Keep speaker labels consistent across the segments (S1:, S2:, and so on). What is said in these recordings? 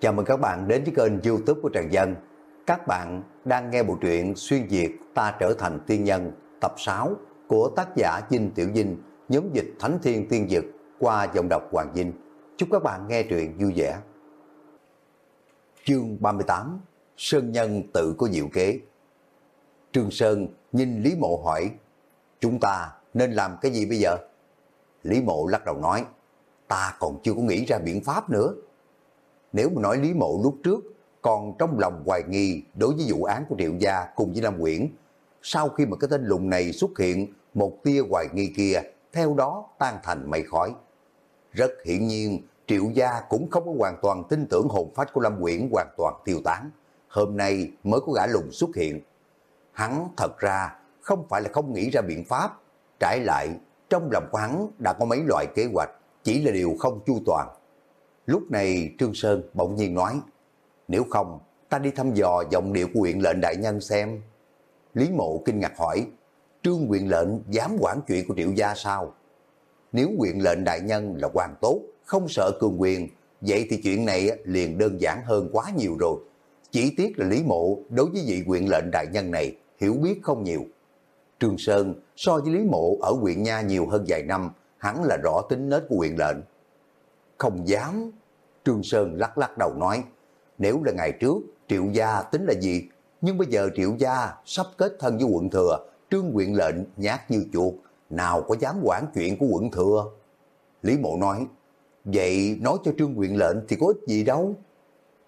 S1: Chào mừng các bạn đến với kênh youtube của Trần Dân. Các bạn đang nghe bộ truyện Xuyên Việt Ta Trở Thành Tiên Nhân tập 6 của tác giả Dinh Tiểu Dinh, nhóm dịch Thánh Thiên Tiên Dực qua giọng đọc Hoàng Dinh. Chúc các bạn nghe truyện vui vẻ. Chương 38 Sơn Nhân tự có diệu kế Trương Sơn nhìn Lý Mộ hỏi Chúng ta nên làm cái gì bây giờ? Lý Mộ lắc đầu nói Ta còn chưa có nghĩ ra biện pháp nữa nếu mà nói Lý Mộ lúc trước còn trong lòng hoài nghi đối với vụ án của Triệu Gia cùng với Nam Quyển, sau khi mà cái tên lùng này xuất hiện, một tia hoài nghi kia theo đó tan thành mây khói. Rất hiển nhiên, Triệu Gia cũng không có hoàn toàn tin tưởng hồn phách của Lâm Quyển hoàn toàn tiêu tán. Hôm nay mới có gã lùng xuất hiện. Hắn thật ra không phải là không nghĩ ra biện pháp, trái lại trong lòng của hắn đã có mấy loại kế hoạch, chỉ là điều không chu toàn. Lúc này Trương Sơn bỗng nhiên nói, nếu không, ta đi thăm dò giọng điệu của huyện lệnh đại nhân xem. Lý mộ kinh ngạc hỏi, trương huyện lệnh dám quản chuyện của triệu gia sao? Nếu huyện lệnh đại nhân là quan tốt, không sợ cường quyền, vậy thì chuyện này liền đơn giản hơn quá nhiều rồi. Chỉ tiếc là Lý Mộ đối với vị huyện lệnh đại nhân này hiểu biết không nhiều. Trương Sơn so với Lý Mộ ở huyện Nha nhiều hơn vài năm, hắn là rõ tính nết của huyện lệnh. Không dám. Trương Sơn lắc lắc đầu nói, nếu là ngày trước, triệu gia tính là gì? Nhưng bây giờ triệu gia sắp kết thân với quận thừa, trương quyện lệnh nhát như chuột, nào có dám quản chuyện của quận thừa? Lý Mộ nói, vậy nói cho trương quyện lệnh thì có ích gì đâu?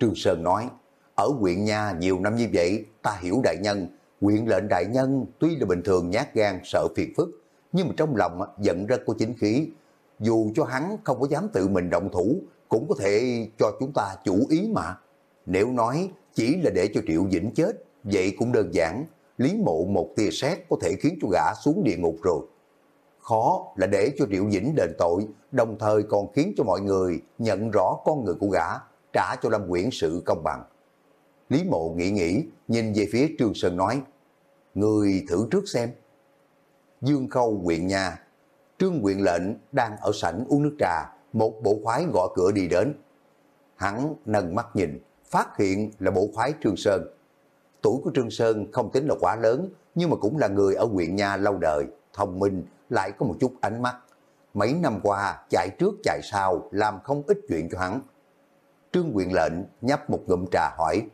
S1: Trương Sơn nói, ở quyện nha nhiều năm như vậy, ta hiểu đại nhân, quyện lệnh đại nhân tuy là bình thường nhát gan sợ phiền phức, nhưng mà trong lòng giận rất có chính khí, dù cho hắn không có dám tự mình động thủ, cũng có thể cho chúng ta chủ ý mà. Nếu nói chỉ là để cho Triệu Vĩnh chết, vậy cũng đơn giản, Lý Mộ một tia sét có thể khiến cho gã xuống địa ngục rồi. Khó là để cho Triệu Vĩnh đền tội, đồng thời còn khiến cho mọi người nhận rõ con người của gã, trả cho Lâm Quyển sự công bằng. Lý Mộ nghĩ nghĩ, nhìn về phía Trương Sơn nói, Người thử trước xem. Dương Khâu huyện nhà Trương Quyện lệnh đang ở sảnh uống nước trà, một bộ khoái gõ cửa đi đến. Hắn nâng mắt nhìn, phát hiện là bộ khoái Trương Sơn. Tuổi của Trương Sơn không tính là quá lớn, nhưng mà cũng là người ở huyện Nha lâu đời, thông minh, lại có một chút ánh mắt. Mấy năm qua, chạy trước chạy sau, làm không ít chuyện cho hắn. Trương Quyện lệnh nhấp một ngụm trà hỏi,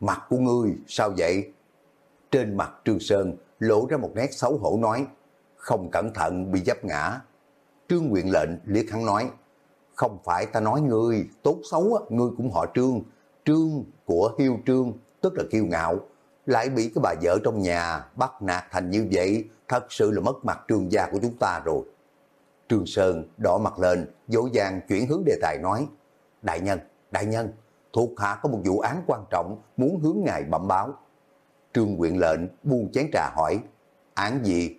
S1: Mặt của ngươi sao vậy? Trên mặt Trương Sơn lộ ra một nét xấu hổ nói, không cẩn thận bị dấp ngã. Trương Nguyện lệnh liếc hắn nói, không phải ta nói ngươi, tốt xấu ngươi cũng họ Trương, Trương của Hiêu Trương, tức là kiêu ngạo, lại bị cái bà vợ trong nhà bắt nạt thành như vậy, thật sự là mất mặt trương gia của chúng ta rồi. Trương Sơn đỏ mặt lên, dỗ dàng chuyển hướng đề tài nói, Đại nhân, đại nhân, thuộc hạ có một vụ án quan trọng muốn hướng ngài bẩm báo. Trương Quyện lệnh buông chén trà hỏi, án gì?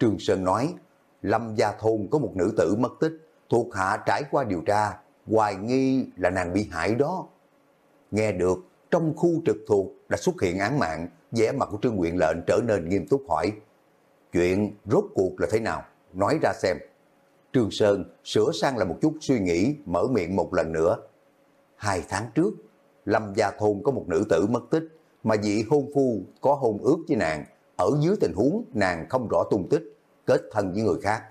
S1: Trương Sơn nói, Lâm Gia Thôn có một nữ tử mất tích, thuộc hạ trải qua điều tra, hoài nghi là nàng bị hại đó. Nghe được, trong khu trực thuộc đã xuất hiện án mạng, vẻ mặt của Trương Nguyện lệnh trở nên nghiêm túc hỏi, chuyện rốt cuộc là thế nào? Nói ra xem. Trương Sơn sửa sang là một chút suy nghĩ, mở miệng một lần nữa. Hai tháng trước, Lâm Gia Thôn có một nữ tử mất tích, mà vị hôn phu có hôn ước với nàng, ở dưới tình huống nàng không rõ tung tích, kết thân với người khác.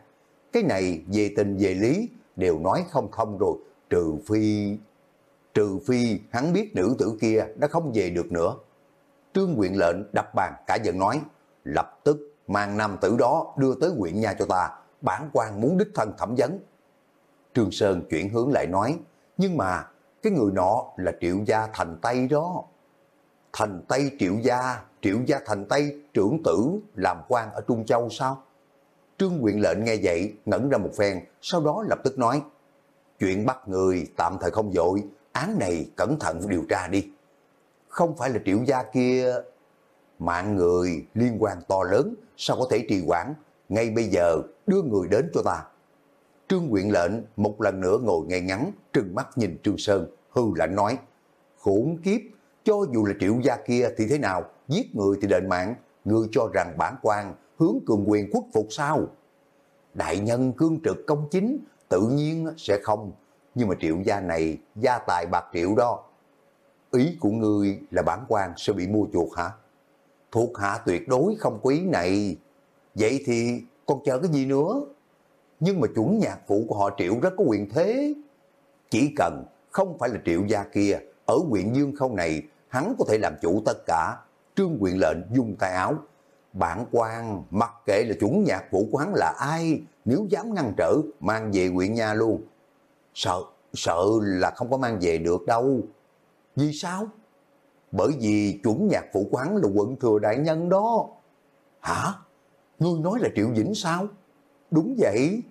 S1: Cái này về tình về lý đều nói không không rồi, trừ phi... Trừ phi hắn biết nữ tử kia đã không về được nữa. Trương quyện lệnh đập bàn cả giận nói, lập tức mang nam tử đó đưa tới quyện nhà cho ta, bản quan muốn đích thân thẩm vấn. Trương Sơn chuyển hướng lại nói, nhưng mà cái người nọ là triệu gia thành Tây đó. Thành Tây triệu gia triệu gia thành Tây trưởng tử làm quan ở Trung Châu sao? Trương quyện lệnh nghe vậy ngẩn ra một phen, sau đó lập tức nói, chuyện bắt người tạm thời không dội, án này cẩn thận điều tra đi. Không phải là triệu gia kia, mạng người liên quan to lớn, sao có thể trì quản, ngay bây giờ đưa người đến cho ta. Trương quyện lệnh một lần nữa ngồi ngay ngắn, trừng mắt nhìn Trương Sơn, hư lạnh nói, khủng kiếp, cho dù là triệu gia kia thì thế nào, giết người thì đền mạng, người cho rằng bản quan hướng cường quyền quốc phục sao? Đại nhân cương trực công chính, tự nhiên sẽ không. nhưng mà triệu gia này gia tài bạc triệu đó. Ý của ngươi là bản quan sẽ bị mua chuộc hả? Thuộc hạ tuyệt đối không quý này. Vậy thì còn chờ cái gì nữa? Nhưng mà chuẩn nhạc phụ của họ triệu rất có quyền thế. Chỉ cần không phải là triệu gia kia, ở huyện Dương Khâu này, hắn có thể làm chủ tất cả. Trương quyền lệnh dùng tay áo. Bản quan mặc kệ là chuẩn nhạc vũ của hắn là ai, nếu dám ngăn trở, mang về huyện nhà luôn. Sợ, sợ là không có mang về được đâu. Vì sao? Bởi vì chuẩn nhạc phụ của hắn là quận thừa đại nhân đó. Hả? Ngươi nói là Triệu Vĩnh sao? Đúng vậy.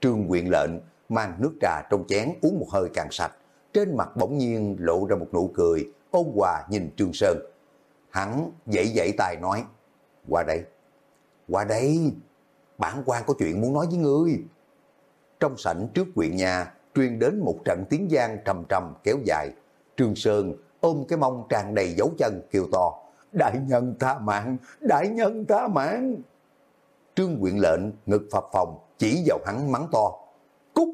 S1: Trương quyền lệnh mang nước trà trong chén uống một hơi càng sạch. Trên mặt bỗng nhiên lộ ra một nụ cười, ôn hòa nhìn Trương Sơn. Hắn dậy dậy tài nói, qua đây, qua đây, bản quan có chuyện muốn nói với ngươi. Trong sảnh trước quyện nhà, truyền đến một trận tiếng giang trầm trầm kéo dài. Trương Sơn ôm cái mông tràn đầy dấu chân kêu to, đại nhân tha mạng, đại nhân tha mạng. Trương quyện lệnh ngực phập phòng, chỉ vào hắn mắng to, cút,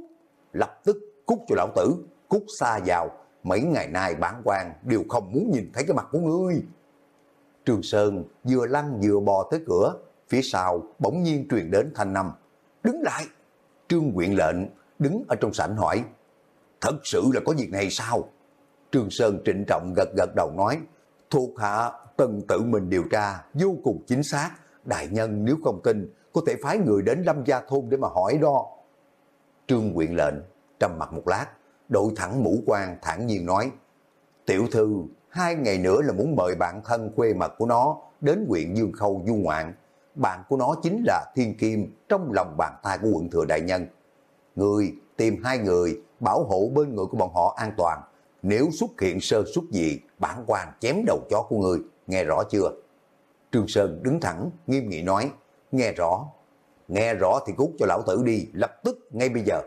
S1: lập tức cút cho lão tử, cút xa vào, mấy ngày nay bản quan đều không muốn nhìn thấy cái mặt của ngươi. Trương Sơn vừa lăn vừa bò tới cửa, phía sau bỗng nhiên truyền đến thanh năm. Đứng lại! Trương quyện lệnh đứng ở trong sảnh hỏi, thật sự là có việc này sao? Trương Sơn trịnh trọng gật gật đầu nói, thuộc hạ từng tự mình điều tra vô cùng chính xác, đại nhân nếu không tin có thể phái người đến Lâm Gia Thôn để mà hỏi đó. Trương quyện lệnh trầm mặt một lát, đội thẳng mũ quan thản nhiên nói, tiểu thư hai ngày nữa là muốn mời bạn thân khuê mật của nó đến huyện Dương Khâu du ngoạn. Bạn của nó chính là Thiên Kim trong lòng bàn tay của quận thừa đại nhân. Người tìm hai người bảo hộ bên người của bọn họ an toàn. Nếu xuất hiện sơ xuất gì, bản quan chém đầu chó của người, nghe rõ chưa? Trương Sơn đứng thẳng, nghiêm nghị nói, nghe rõ. Nghe rõ thì cút cho lão tử đi, lập tức, ngay bây giờ.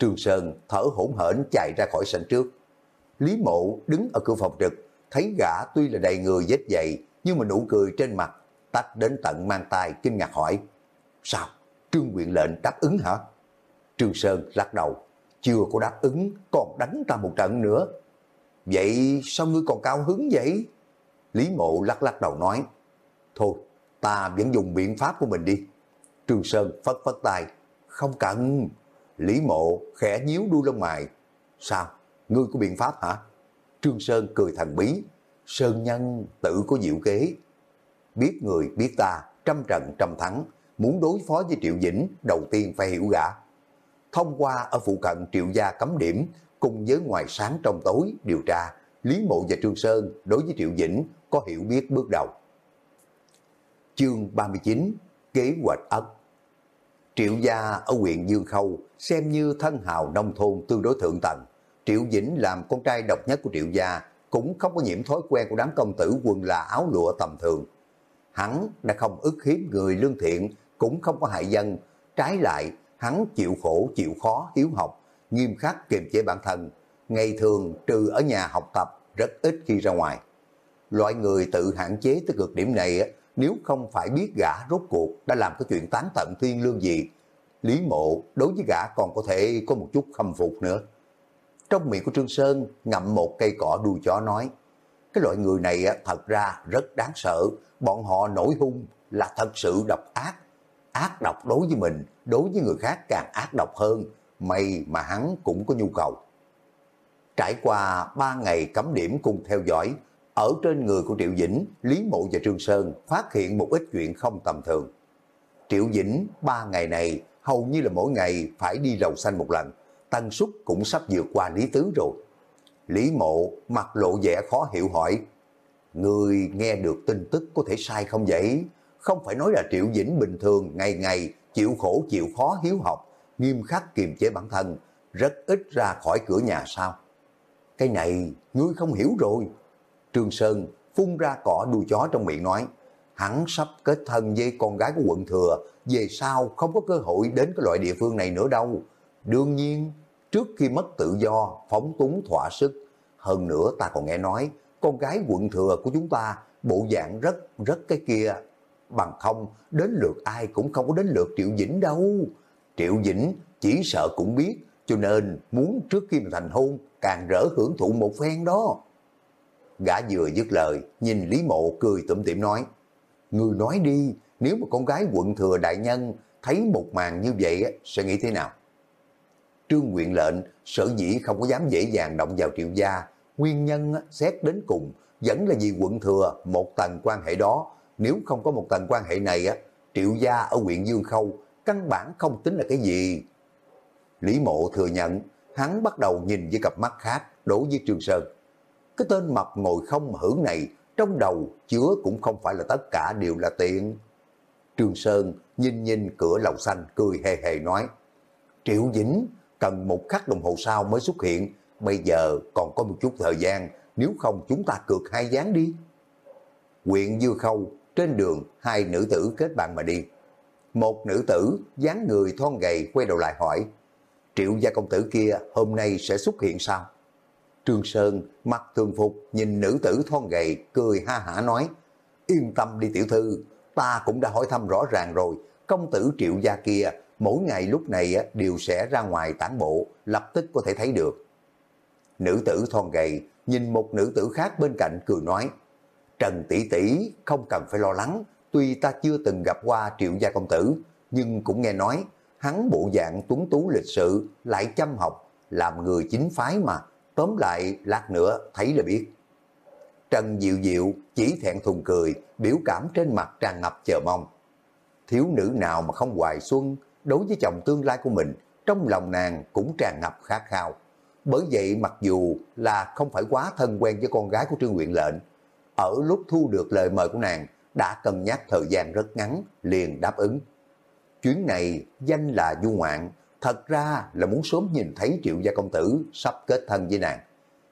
S1: Trương Sơn thở hổn hển chạy ra khỏi sảnh trước. Lý Mộ đứng ở cửa phòng trực, thấy gã tuy là đầy người vết dậy, nhưng mà nụ cười trên mặt, tách đến tận mang tay kinh ngạc hỏi. Sao? Trương quyện lệnh đáp ứng hả? Trương Sơn lắc đầu, chưa có đáp ứng, còn đánh ta một trận nữa. Vậy sao ngươi còn cao hứng vậy? Lý Mộ lắc lắc đầu nói, thôi, ta vẫn dùng biện pháp của mình đi. Trương Sơn phất phất tay, không cần. Lý Mộ khẽ nhíu đuôi lông mày. Sao? Ngươi có biện pháp hả? Trương Sơn cười thần bí. Sơn nhân tự có diệu kế. Biết người biết ta, trăm trận trăm thắng. Muốn đối phó với Triệu Dĩnh, đầu tiên phải hiểu gã. Thông qua ở phụ cận Triệu Gia cấm điểm, cùng với ngoài sáng trong tối điều tra, Lý Mộ và Trương Sơn đối với Triệu Dĩnh có hiểu biết bước đầu. Chương 39 Kế hoạch ất Triệu gia ở huyện Dương Khâu xem như thân hào nông thôn tương đối thượng tầng. Triệu Dĩnh làm con trai độc nhất của Triệu gia cũng không có nhiễm thói quen của đám công tử quần là áo lụa tầm thường. Hắn đã không ức hiếp người lương thiện, cũng không có hại dân. Trái lại, hắn chịu khổ, chịu khó, hiếu học, nghiêm khắc kiềm chế bản thân. Ngày thường trừ ở nhà học tập, rất ít khi ra ngoài. Loại người tự hạn chế tới cực điểm này, nếu không phải biết gã rốt cuộc đã làm cái chuyện tán tận thiên lương gì, Lý Mộ đối với gã còn có thể có một chút khâm phục nữa. Trong miệng của Trương Sơn ngậm một cây cỏ đuôi chó nói, cái loại người này thật ra rất đáng sợ, bọn họ nổi hung là thật sự độc ác. Ác độc đối với mình, đối với người khác càng ác độc hơn, may mà hắn cũng có nhu cầu. Trải qua ba ngày cấm điểm cùng theo dõi, ở trên người của Triệu Dĩnh, Lý Mộ và Trương Sơn phát hiện một ít chuyện không tầm thường. Triệu Dĩnh ba ngày này hầu như là mỗi ngày phải đi lầu xanh một lần, tần suất cũng sắp vượt qua Lý Tứ rồi. Lý Mộ mặt lộ vẻ khó hiểu hỏi, Người nghe được tin tức có thể sai không vậy? Không phải nói là Triệu Dĩnh bình thường ngày ngày chịu khổ chịu khó hiếu học, nghiêm khắc kiềm chế bản thân, rất ít ra khỏi cửa nhà sao? Cái này ngươi không hiểu rồi. Trương Sơn phun ra cỏ đuôi chó trong miệng nói, hắn sắp kết thân với con gái của quận thừa, về sau không có cơ hội đến cái loại địa phương này nữa đâu. Đương nhiên, trước khi mất tự do, phóng túng thỏa sức, hơn nữa ta còn nghe nói, con gái quận thừa của chúng ta bộ dạng rất rất cái kia. Bằng không, đến lượt ai cũng không có đến lượt Triệu Dĩnh đâu. Triệu Dĩnh chỉ sợ cũng biết, cho nên muốn trước khi mà thành hôn càng rỡ hưởng thụ một phen đó. Gã vừa dứt lời, nhìn Lý Mộ cười tủm tỉm nói, Người nói đi, nếu mà con gái quận thừa đại nhân thấy một màn như vậy sẽ nghĩ thế nào? Trương Nguyện lệnh sở dĩ không có dám dễ dàng động vào triệu gia, nguyên nhân xét đến cùng vẫn là vì quận thừa một tầng quan hệ đó, nếu không có một tầng quan hệ này triệu gia ở huyện Dương Khâu căn bản không tính là cái gì. Lý Mộ thừa nhận, hắn bắt đầu nhìn với cặp mắt khác đối với Trương Sơn. Cái tên mập ngồi không hưởng này trong đầu chứa cũng không phải là tất cả đều là tiền. Trương Sơn nhìn nhìn cửa lầu xanh cười hề hề nói, Triệu Dĩnh cần một khắc đồng hồ sau mới xuất hiện, bây giờ còn có một chút thời gian, nếu không chúng ta cược hai gián đi. Quyện Dư Khâu, trên đường hai nữ tử kết bạn mà đi. Một nữ tử dáng người thon gầy quay đầu lại hỏi, Triệu gia công tử kia hôm nay sẽ xuất hiện sao? Trương Sơn mặt thường phục nhìn nữ tử thon gầy cười ha hả nói, yên tâm đi tiểu thư, ta cũng đã hỏi thăm rõ ràng rồi, công tử triệu gia kia mỗi ngày lúc này đều sẽ ra ngoài tản bộ, lập tức có thể thấy được. Nữ tử thon gầy nhìn một nữ tử khác bên cạnh cười nói, Trần tỷ tỷ không cần phải lo lắng, tuy ta chưa từng gặp qua triệu gia công tử, nhưng cũng nghe nói hắn bộ dạng tuấn tú lịch sự, lại chăm học, làm người chính phái mà, tóm lại lát nữa thấy là biết. Trần Diệu Diệu chỉ thẹn thùng cười, biểu cảm trên mặt tràn ngập chờ mong. Thiếu nữ nào mà không hoài xuân, đối với chồng tương lai của mình, trong lòng nàng cũng tràn ngập khát khao. Bởi vậy mặc dù là không phải quá thân quen với con gái của Trương Nguyện Lệnh, ở lúc thu được lời mời của nàng, đã cân nhắc thời gian rất ngắn, liền đáp ứng. Chuyến này danh là du ngoạn, thật ra là muốn sớm nhìn thấy triệu gia công tử sắp kết thân với nàng.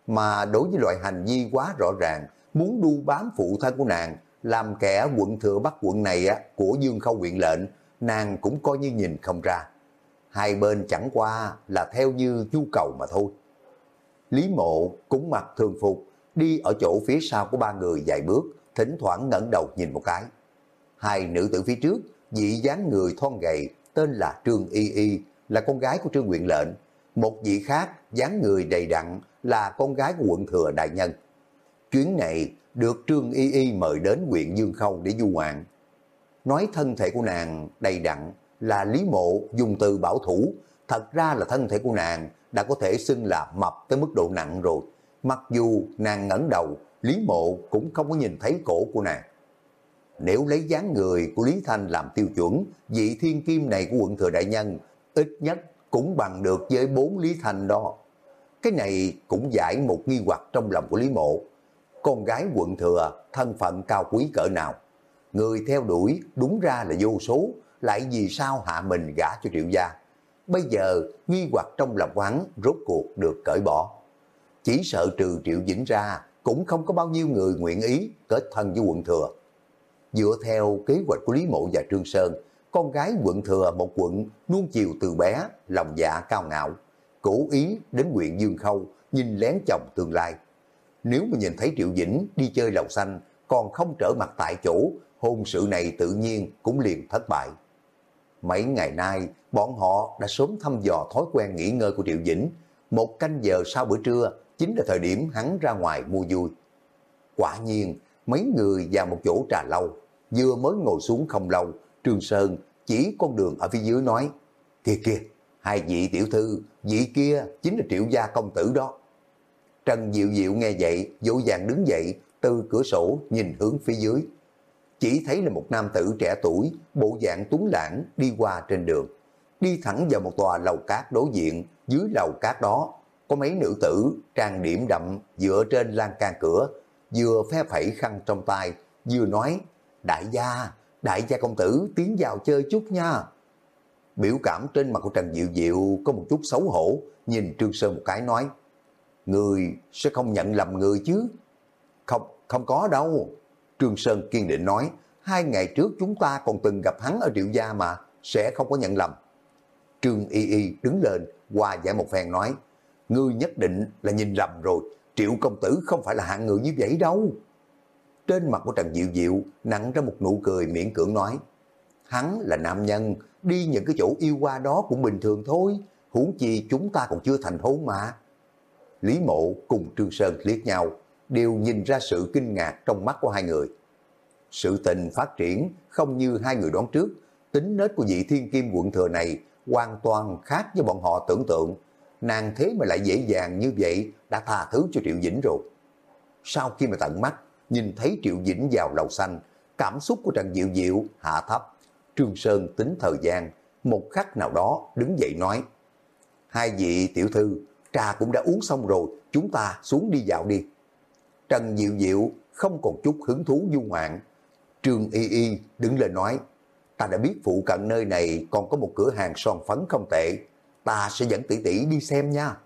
S1: Mà đối với loại hành vi quá rõ ràng, muốn đu bám phụ thân của nàng, làm kẻ quận thừa bắc quận này á, của Dương Khâu huyện lệnh, nàng cũng coi như nhìn không ra. Hai bên chẳng qua là theo như nhu cầu mà thôi. Lý mộ cũng mặc thường phục, đi ở chỗ phía sau của ba người vài bước, thỉnh thoảng ngẩng đầu nhìn một cái. Hai nữ tử phía trước, dị dáng người thon gầy, tên là Trương Y Y, là con gái của Trương Nguyện Lệnh. Một vị khác, dáng người đầy đặn, là con gái của quận thừa đại nhân. Chuyến này được Trương Y Y mời đến huyện Dương Khâu để du ngoạn. Nói thân thể của nàng đầy đặn là Lý Mộ dùng từ bảo thủ, thật ra là thân thể của nàng đã có thể xưng là mập tới mức độ nặng rồi. Mặc dù nàng ngẩng đầu, Lý Mộ cũng không có nhìn thấy cổ của nàng. Nếu lấy dáng người của Lý Thanh làm tiêu chuẩn, vị thiên kim này của quận thừa đại nhân, ít nhất cũng bằng được với bốn Lý thành đó. Cái này cũng giải một nghi hoặc trong lòng của Lý Mộ. Con gái quận thừa, thân phận cao quý cỡ nào? Người theo đuổi đúng ra là vô số, lại vì sao hạ mình gả cho triệu gia? Bây giờ nghi hoặc trong lòng hắn rốt cuộc được cởi bỏ. Chỉ sợ trừ triệu dĩnh ra, cũng không có bao nhiêu người nguyện ý kết thân với quận thừa. Dựa theo kế hoạch của Lý Mộ và Trương Sơn, con gái quận thừa một quận nuông chiều từ bé, lòng dạ cao ngạo, cố ý đến huyện Dương Khâu, nhìn lén chồng tương lai. Nếu mà nhìn thấy Triệu Dĩnh đi chơi lầu xanh, còn không trở mặt tại chỗ, hôn sự này tự nhiên cũng liền thất bại. Mấy ngày nay, bọn họ đã sớm thăm dò thói quen nghỉ ngơi của Triệu Dĩnh. Một canh giờ sau bữa trưa, chính là thời điểm hắn ra ngoài mua vui. Quả nhiên, mấy người vào một chỗ trà lâu, vừa mới ngồi xuống không lâu, Trương Sơn chỉ con đường ở phía dưới nói, kia kia, hai vị tiểu thư, vị kia chính là triệu gia công tử đó. Trần Diệu Diệu nghe vậy, dỗ dàng đứng dậy, từ cửa sổ nhìn hướng phía dưới. Chỉ thấy là một nam tử trẻ tuổi, bộ dạng tuấn lãng đi qua trên đường. Đi thẳng vào một tòa lầu cát đối diện, dưới lầu cát đó có mấy nữ tử trang điểm đậm dựa trên lan can cửa, vừa phe phẩy khăn trong tay, vừa nói, đại gia, đại gia công tử tiến vào chơi chút nha. Biểu cảm trên mặt của Trần Diệu Diệu có một chút xấu hổ, nhìn Trương Sơn một cái nói, Người sẽ không nhận lầm người chứ. Không, không có đâu. Trương Sơn kiên định nói, hai ngày trước chúng ta còn từng gặp hắn ở triệu gia mà, sẽ không có nhận lầm. Trương Y Y đứng lên, qua giải một phen nói, ngươi nhất định là nhìn lầm rồi, triệu công tử không phải là hạng người như vậy đâu. Trên mặt của Trần Diệu Diệu nặng ra một nụ cười miễn cưỡng nói, hắn là nam nhân, đi những cái chỗ yêu qua đó cũng bình thường thôi, huống chi chúng ta còn chưa thành hôn mà. Lý Mộ cùng Trương Sơn liếc nhau, đều nhìn ra sự kinh ngạc trong mắt của hai người. Sự tình phát triển không như hai người đoán trước, tính nết của vị thiên kim quận thừa này hoàn toàn khác với bọn họ tưởng tượng. Nàng thế mà lại dễ dàng như vậy đã tha thứ cho Triệu Dĩnh rồi. Sau khi mà tận mắt nhìn thấy Triệu Dĩnh vào lầu xanh, cảm xúc của Trần Diệu Diệu hạ thấp. Trương Sơn tính thời gian, một khắc nào đó đứng dậy nói, hai vị tiểu thư, trà cũng đã uống xong rồi, chúng ta xuống đi dạo đi. Trần Diệu Diệu không còn chút hứng thú du ngoạn. Trương Y Y đứng lên nói, ta đã biết phụ cận nơi này còn có một cửa hàng son phấn không tệ, ta sẽ dẫn tỷ tỷ đi xem nha.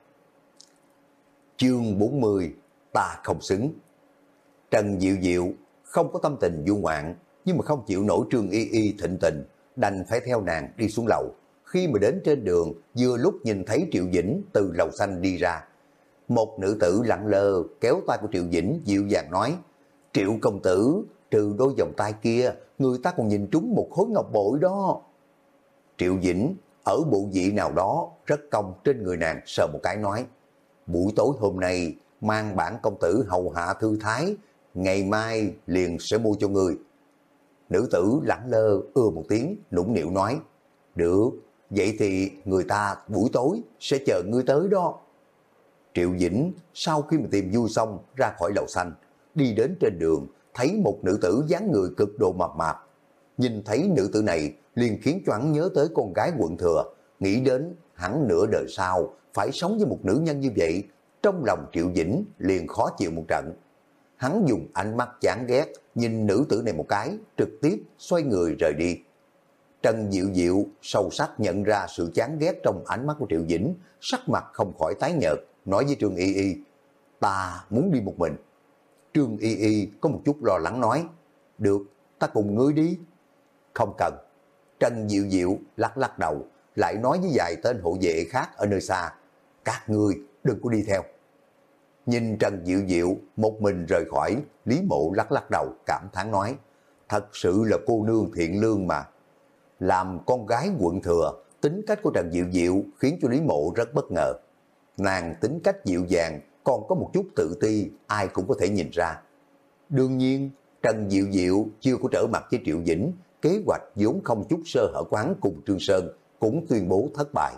S1: Chương 40, ta không xứng. Trần Diệu Diệu không có tâm tình du ngoạn, nhưng mà không chịu nổi Trương Y Y thịnh tình, đành phải theo nàng đi xuống lầu. Khi mà đến trên đường, vừa lúc nhìn thấy Triệu Dĩnh từ lầu xanh đi ra. Một nữ tử lặng lơ kéo tay của Triệu Dĩnh dịu dàng nói, Triệu công tử, trừ đôi vòng tay kia, người ta còn nhìn trúng một khối ngọc bội đó. Triệu Dĩnh ở bộ vị nào đó rất công trên người nàng sờ một cái nói, buổi tối hôm nay mang bản công tử hầu hạ thư thái, ngày mai liền sẽ mua cho người. Nữ tử lẳng lơ ưa một tiếng, nũng nịu nói, được, vậy thì người ta buổi tối sẽ chờ ngươi tới đó. Triệu Dĩnh sau khi mà tìm vui xong ra khỏi lầu xanh, đi đến trên đường, thấy một nữ tử dáng người cực độ mập mạp. Nhìn thấy nữ tử này liền khiến cho hắn nhớ tới con gái quận thừa, nghĩ đến hắn nửa đời sau phải sống với một nữ nhân như vậy, trong lòng Triệu Dĩnh liền khó chịu một trận. Hắn dùng ánh mắt chán ghét, nhìn nữ tử này một cái, trực tiếp xoay người rời đi. Trần Diệu Diệu sâu sắc nhận ra sự chán ghét trong ánh mắt của Triệu Dĩnh, sắc mặt không khỏi tái nhợt, nói với Trương Y Y, ta muốn đi một mình. Trương Y Y có một chút lo lắng nói, được, ta cùng ngươi đi. Không cần. Trần Diệu Diệu lắc lắc đầu, lại nói với vài tên hộ vệ khác ở nơi xa, các ngươi đừng có đi theo. Nhìn Trần Diệu Diệu một mình rời khỏi, Lý Mộ lắc lắc đầu cảm thán nói, thật sự là cô nương thiện lương mà. Làm con gái quận thừa, tính cách của Trần Diệu Diệu khiến cho Lý Mộ rất bất ngờ. Nàng tính cách dịu dàng, còn có một chút tự ti, ai cũng có thể nhìn ra. Đương nhiên, Trần Diệu Diệu chưa có trở mặt với Triệu Dĩnh, kế hoạch vốn không chút sơ hở quán cùng Trương Sơn cũng tuyên bố thất bại.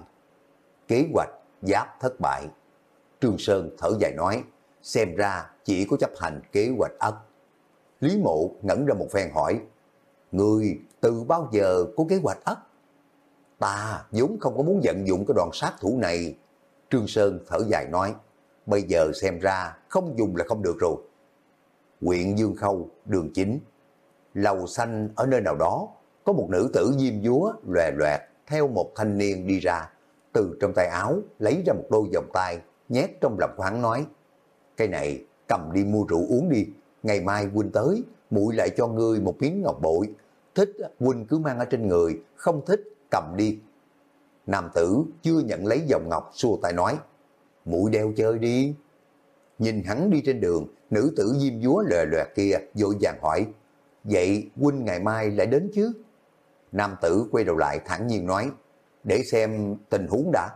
S1: Kế hoạch giáp thất bại. Trương Sơn thở dài nói, xem ra chỉ có chấp hành kế hoạch ất. Lý Mộ ngẩn ra một phen hỏi, Người từ bao giờ có kế hoạch ất? Ta vốn không có muốn vận dụng cái đoàn sát thủ này. Trương Sơn thở dài nói, bây giờ xem ra không dùng là không được rồi. Quyện Dương Khâu, đường chính. Lầu xanh ở nơi nào đó, có một nữ tử diêm dúa lòe loẹt theo một thanh niên đi ra, từ trong tay áo lấy ra một đôi vòng tay, nhét trong lòng của nói, cái này cầm đi mua rượu uống đi, ngày mai huynh tới, muội lại cho ngươi một miếng ngọc bội, thích huynh cứ mang ở trên người, không thích cầm đi. Nam tử chưa nhận lấy dòng ngọc xua tay nói, muội đeo chơi đi. Nhìn hắn đi trên đường, nữ tử diêm dúa lòe loẹt kia vội vàng hỏi, vậy huynh ngày mai lại đến chứ? Nam tử quay đầu lại thẳng nhiên nói, để xem tình huống đã.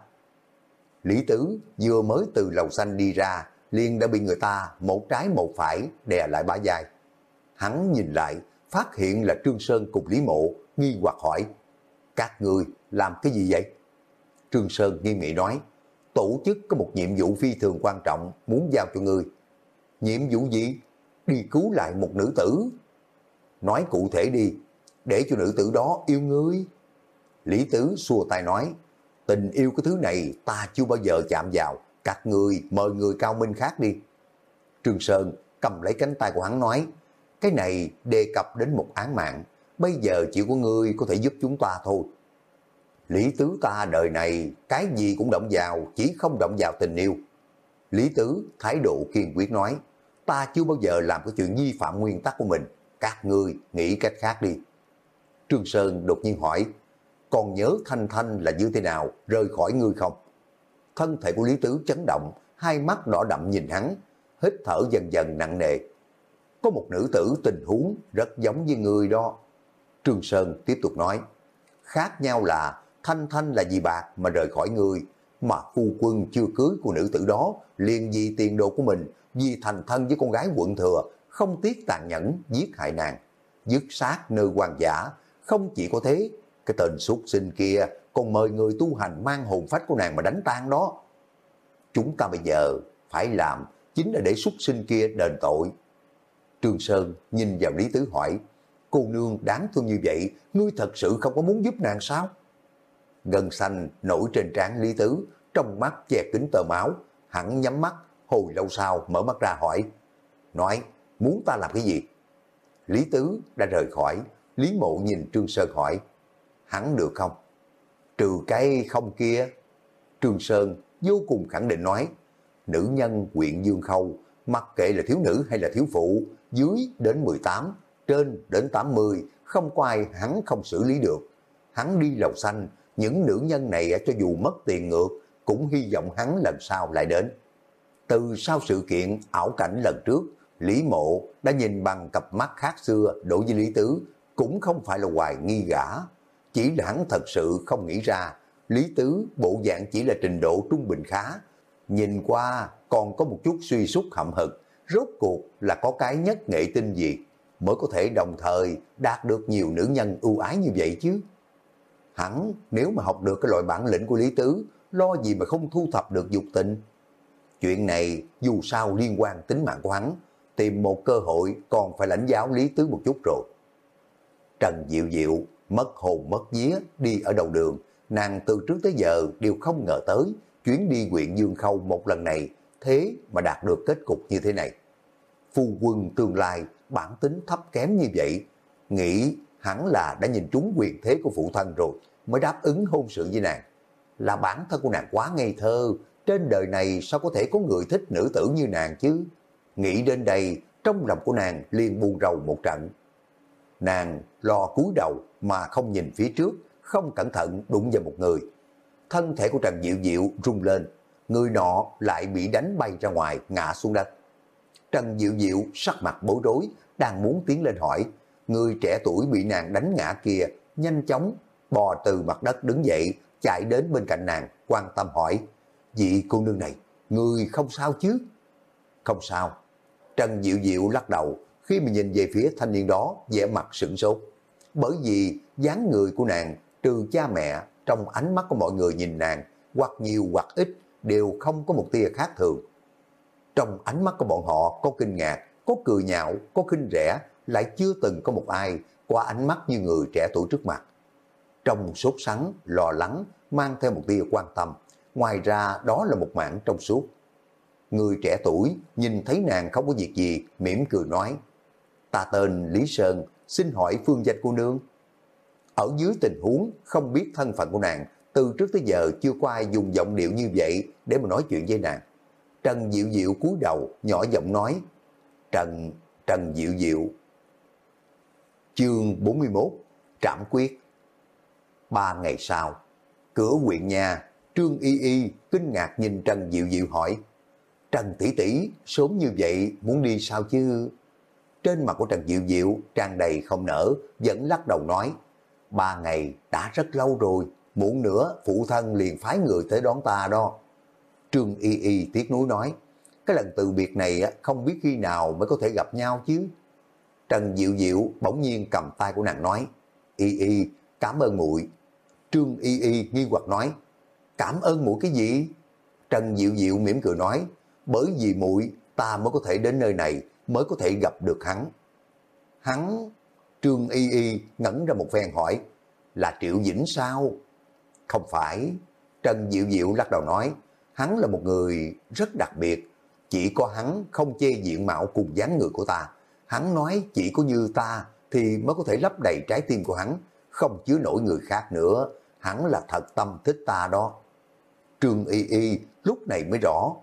S1: Lý Tứ vừa mới từ lầu xanh đi ra, liền đã bị người ta một trái một phải đè lại bả vai. Hắn nhìn lại, phát hiện là Trương Sơn cùng Lý Mộ, nghi hoặc hỏi, các người làm cái gì vậy? Trương Sơn nghi nghị nói, tổ chức có một nhiệm vụ phi thường quan trọng muốn giao cho người. Nhiệm vụ gì? Đi cứu lại một nữ tử. Nói cụ thể đi, để cho nữ tử đó yêu ngươi. Lý Tứ xua tay nói, tình yêu cái thứ này ta chưa bao giờ chạm vào, các người mời người cao minh khác đi. Trương Sơn cầm lấy cánh tay của hắn nói, cái này đề cập đến một án mạng, bây giờ chỉ có ngươi có thể giúp chúng ta thôi. Lý Tứ ta đời này cái gì cũng động vào, chỉ không động vào tình yêu. Lý Tứ thái độ kiên quyết nói, ta chưa bao giờ làm cái chuyện vi phạm nguyên tắc của mình, các ngươi nghĩ cách khác đi. Trương Sơn đột nhiên hỏi, còn nhớ Thanh Thanh là như thế nào, rời khỏi ngươi không? Thân thể của Lý Tứ chấn động, hai mắt đỏ đậm nhìn hắn, hít thở dần dần nặng nề. Có một nữ tử tình huống rất giống như người đó. Trương Sơn tiếp tục nói, khác nhau là Thanh Thanh là vì bạc mà rời khỏi ngươi, mà phu quân chưa cưới của nữ tử đó liền vì tiền đồ của mình, vì thành thân với con gái quận thừa, không tiếc tàn nhẫn giết hại nàng, dứt sát nơi hoàng giả, không chỉ có thế, cái tên xuất sinh kia còn mời người tu hành mang hồn phách của nàng mà đánh tan đó. Chúng ta bây giờ phải làm chính là để xuất sinh kia đền tội. Trương Sơn nhìn vào Lý Tứ hỏi, cô nương đáng thương như vậy, ngươi thật sự không có muốn giúp nàng sao? gần xanh nổi trên trán Lý Tứ, trong mắt che kính tờ máu, hẳn nhắm mắt, hồi lâu sau mở mắt ra hỏi, nói, muốn ta làm cái gì? Lý Tứ đã rời khỏi, Lý Mộ nhìn Trương Sơn hỏi, hắn được không? Trừ cái không kia, Trương Sơn vô cùng khẳng định nói, nữ nhân quyện Dương Khâu, mặc kệ là thiếu nữ hay là thiếu phụ, dưới đến 18, trên đến 80, không có ai hắn không xử lý được. Hắn đi lầu xanh, những nữ nhân này cho dù mất tiền ngược, cũng hy vọng hắn lần sau lại đến. Từ sau sự kiện ảo cảnh lần trước, Lý Mộ đã nhìn bằng cặp mắt khác xưa đối với Lý Tứ, cũng không phải là hoài nghi gã. Chỉ là hắn thật sự không nghĩ ra, Lý Tứ bộ dạng chỉ là trình độ trung bình khá. Nhìn qua còn có một chút suy sút hậm hực, rốt cuộc là có cái nhất nghệ tinh gì mới có thể đồng thời đạt được nhiều nữ nhân ưu ái như vậy chứ. Hẳn nếu mà học được cái loại bản lĩnh của Lý Tứ, lo gì mà không thu thập được dục tình. Chuyện này dù sao liên quan tính mạng của hắn, tìm một cơ hội còn phải lãnh giáo Lý Tứ một chút rồi. Trần Diệu Diệu mất hồn mất vía đi ở đầu đường, nàng từ trước tới giờ đều không ngờ tới chuyến đi huyện Dương Khâu một lần này thế mà đạt được kết cục như thế này. Phu quân tương lai bản tính thấp kém như vậy, nghĩ hẳn là đã nhìn trúng quyền thế của phụ thân rồi mới đáp ứng hôn sự với nàng. Là bản thân của nàng quá ngây thơ, trên đời này sao có thể có người thích nữ tử như nàng chứ? Nghĩ đến đây, trong lòng của nàng liền buồn rầu một trận. Nàng lo cúi đầu mà không nhìn phía trước, không cẩn thận đụng vào một người. Thân thể của Trần Diệu Diệu rung lên, người nọ lại bị đánh bay ra ngoài, ngã xuống đất. Trần Diệu Diệu sắc mặt bối rối, đang muốn tiến lên hỏi, người trẻ tuổi bị nàng đánh ngã kia, nhanh chóng bò từ mặt đất đứng dậy, chạy đến bên cạnh nàng, quan tâm hỏi, vị cô nương này, người không sao chứ? Không sao. Trần Diệu Diệu lắc đầu, khi mà nhìn về phía thanh niên đó, vẻ mặt sửng sốt. Bởi vì dáng người của nàng, trừ cha mẹ, trong ánh mắt của mọi người nhìn nàng, hoặc nhiều hoặc ít, đều không có một tia khác thường. Trong ánh mắt của bọn họ có kinh ngạc, có cười nhạo, có khinh rẻ, lại chưa từng có một ai qua ánh mắt như người trẻ tuổi trước mặt. Trong sốt sắng, lo lắng, mang theo một tia quan tâm. Ngoài ra đó là một mảng trong suốt. Người trẻ tuổi nhìn thấy nàng không có việc gì, mỉm cười nói. Ta tên Lý Sơn, xin hỏi phương danh cô nương. Ở dưới tình huống không biết thân phận của nàng, từ trước tới giờ chưa có ai dùng giọng điệu như vậy để mà nói chuyện với nàng. Trần Diệu Diệu cúi đầu, nhỏ giọng nói, Trần, Trần Diệu Diệu. Chương 41, Trảm Quyết Ba ngày sau, cửa huyện nhà, Trương Y Y kinh ngạc nhìn Trần Diệu Diệu hỏi, Trần tỷ tỷ sớm như vậy muốn đi sao chứ? Trên mặt của Trần Diệu Diệu tràn đầy không nở, vẫn lắc đầu nói, ba ngày đã rất lâu rồi, muộn nữa phụ thân liền phái người tới đón ta đó. Trương Y Y tiếc nuối nói, cái lần từ biệt này không biết khi nào mới có thể gặp nhau chứ. Trần Diệu Diệu bỗng nhiên cầm tay của nàng nói, Y Y, cảm ơn muội Trương Y Y nghi hoặc nói, cảm ơn muội cái gì? Trần Diệu Diệu mỉm cười nói, bởi vì muội ta mới có thể đến nơi này, mới có thể gặp được hắn. Hắn, Trương Y Y ngẩn ra một phen hỏi, là Triệu Vĩnh sao? Không phải, Trần Diệu Diệu lắc đầu nói, hắn là một người rất đặc biệt, chỉ có hắn không chê diện mạo cùng dáng người của ta. Hắn nói chỉ có như ta thì mới có thể lấp đầy trái tim của hắn, không chứa nổi người khác nữa. Hắn là thật tâm thích ta đó. Trương Y Y lúc này mới rõ,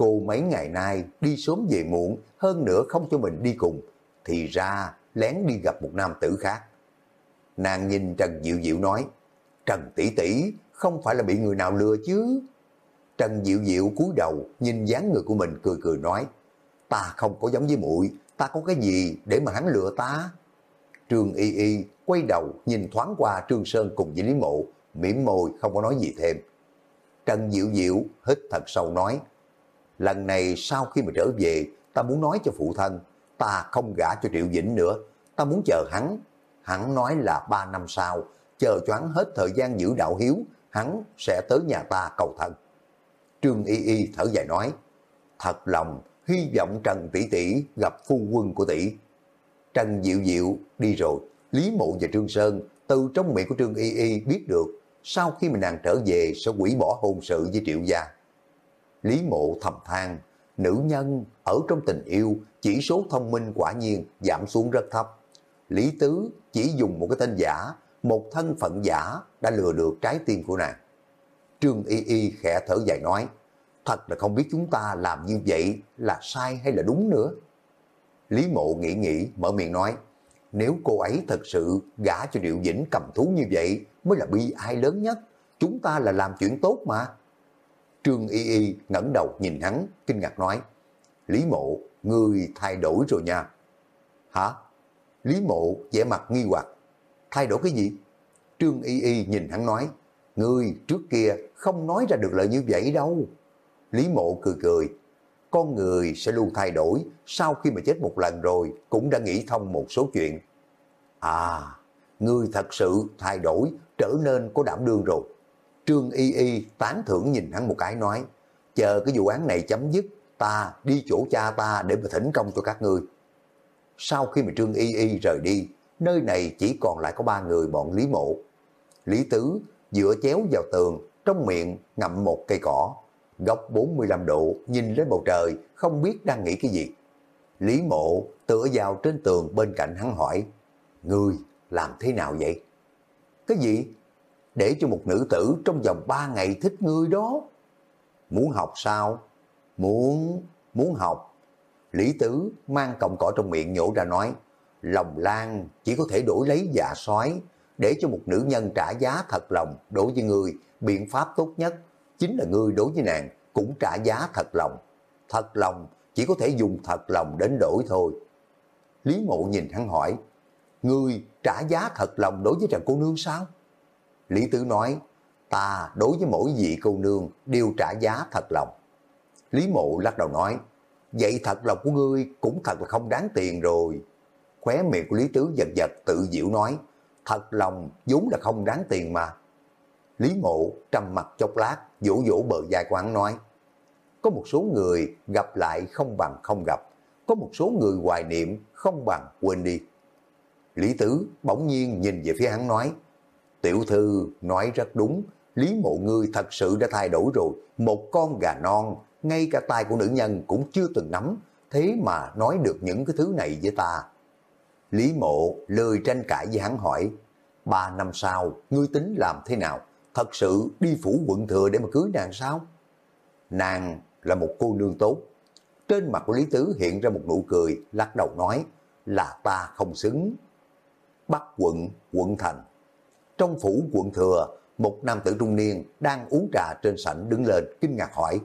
S1: cô mấy ngày nay đi sớm về muộn, hơn nữa không cho mình đi cùng, thì ra lén đi gặp một nam tử khác. Nàng nhìn Trần Diệu Diệu nói, Trần tỷ tỷ không phải là bị người nào lừa chứ. Trần Diệu Diệu cúi đầu nhìn dáng người của mình cười cười nói, ta không có giống với muội, ta có cái gì để mà hắn lừa ta? Trương Y Y quay đầu nhìn thoáng qua Trương Sơn cùng với Lý Mộ, mỉm môi không có nói gì thêm. Trần Diệu Diệu hít thật sâu nói, lần này sau khi mà trở về, ta muốn nói cho phụ thân, ta không gả cho Triệu Vĩnh nữa, ta muốn chờ hắn. Hắn nói là ba năm sau, chờ choáng hết thời gian giữ đạo hiếu, hắn sẽ tới nhà ta cầu thân. Trương Y Y thở dài nói, thật lòng, hy vọng Trần Tỷ Tỷ gặp phu quân của Tỷ. Trần Diệu Diệu đi rồi, Lý Mộ và Trương Sơn từ trong miệng của Trương Y Y biết được, sau khi mình nàng trở về sẽ quỷ bỏ hôn sự với Triệu Gia. Lý Mộ thầm than, nữ nhân ở trong tình yêu chỉ số thông minh quả nhiên giảm xuống rất thấp. Lý Tứ chỉ dùng một cái tên giả, một thân phận giả đã lừa được trái tim của nàng. Trương Y Y khẽ thở dài nói, thật là không biết chúng ta làm như vậy là sai hay là đúng nữa. Lý Mộ nghĩ nghĩ, mở miệng nói, nếu cô ấy thật sự gả cho Điệu Vĩnh cầm thú như vậy mới là bi ai lớn nhất, chúng ta là làm chuyện tốt mà. Trương Y Y ngẩng đầu nhìn hắn, kinh ngạc nói, Lý Mộ, người thay đổi rồi nha. Hả? Lý Mộ vẻ mặt nghi hoặc, thay đổi cái gì? Trương Y Y nhìn hắn nói, ngươi trước kia không nói ra được lời như vậy đâu. Lý Mộ cười cười, con người sẽ luôn thay đổi, sau khi mà chết một lần rồi cũng đã nghĩ thông một số chuyện. À, ngươi thật sự thay đổi, trở nên có đảm đương rồi. Trương Y Y tán thưởng nhìn hắn một cái nói, chờ cái vụ án này chấm dứt, ta đi chỗ cha ta để mà thỉnh công cho các ngươi. Sau khi mà Trương Y Y rời đi, nơi này chỉ còn lại có ba người bọn Lý Mộ. Lý Tứ dựa chéo vào tường, trong miệng ngậm một cây cỏ, góc 45 độ nhìn lên bầu trời, không biết đang nghĩ cái gì. Lý Mộ tựa vào trên tường bên cạnh hắn hỏi, Ngươi làm thế nào vậy? Cái gì? Để cho một nữ tử trong vòng 3 ngày thích ngươi đó. Muốn học sao? Muốn, muốn học. Lý Tứ mang cọng cỏ trong miệng nhổ ra nói, lòng lan chỉ có thể đổi lấy dạ soái để cho một nữ nhân trả giá thật lòng đối với người, biện pháp tốt nhất chính là ngươi đối với nàng cũng trả giá thật lòng. Thật lòng chỉ có thể dùng thật lòng đến đổi thôi. Lý mộ nhìn hắn hỏi, ngươi trả giá thật lòng đối với Trần cô nương sao? Lý Tứ nói, ta đối với mỗi vị cô nương đều trả giá thật lòng. Lý mộ lắc đầu nói, vậy thật lòng của ngươi cũng thật là không đáng tiền rồi. Khóe miệng của Lý Tứ giật giật tự diệu nói, thật lòng vốn là không đáng tiền mà. Lý mộ trầm mặt chốc lát, vỗ vỗ bờ dài của hắn nói, có một số người gặp lại không bằng không gặp, có một số người hoài niệm không bằng quên đi. Lý Tứ bỗng nhiên nhìn về phía hắn nói, tiểu thư nói rất đúng, Lý mộ ngươi thật sự đã thay đổi rồi, một con gà non, ngay cả tay của nữ nhân cũng chưa từng nắm, thế mà nói được những cái thứ này với ta. Lý mộ lời tranh cãi với hắn hỏi, ba năm sau, ngươi tính làm thế nào? Thật sự đi phủ quận thừa để mà cưới nàng sao? Nàng là một cô nương tốt. Trên mặt của Lý Tứ hiện ra một nụ cười, lắc đầu nói là ta không xứng. Bắc quận, quận thành. Trong phủ quận thừa, một nam tử trung niên đang uống trà trên sảnh đứng lên kinh ngạc hỏi.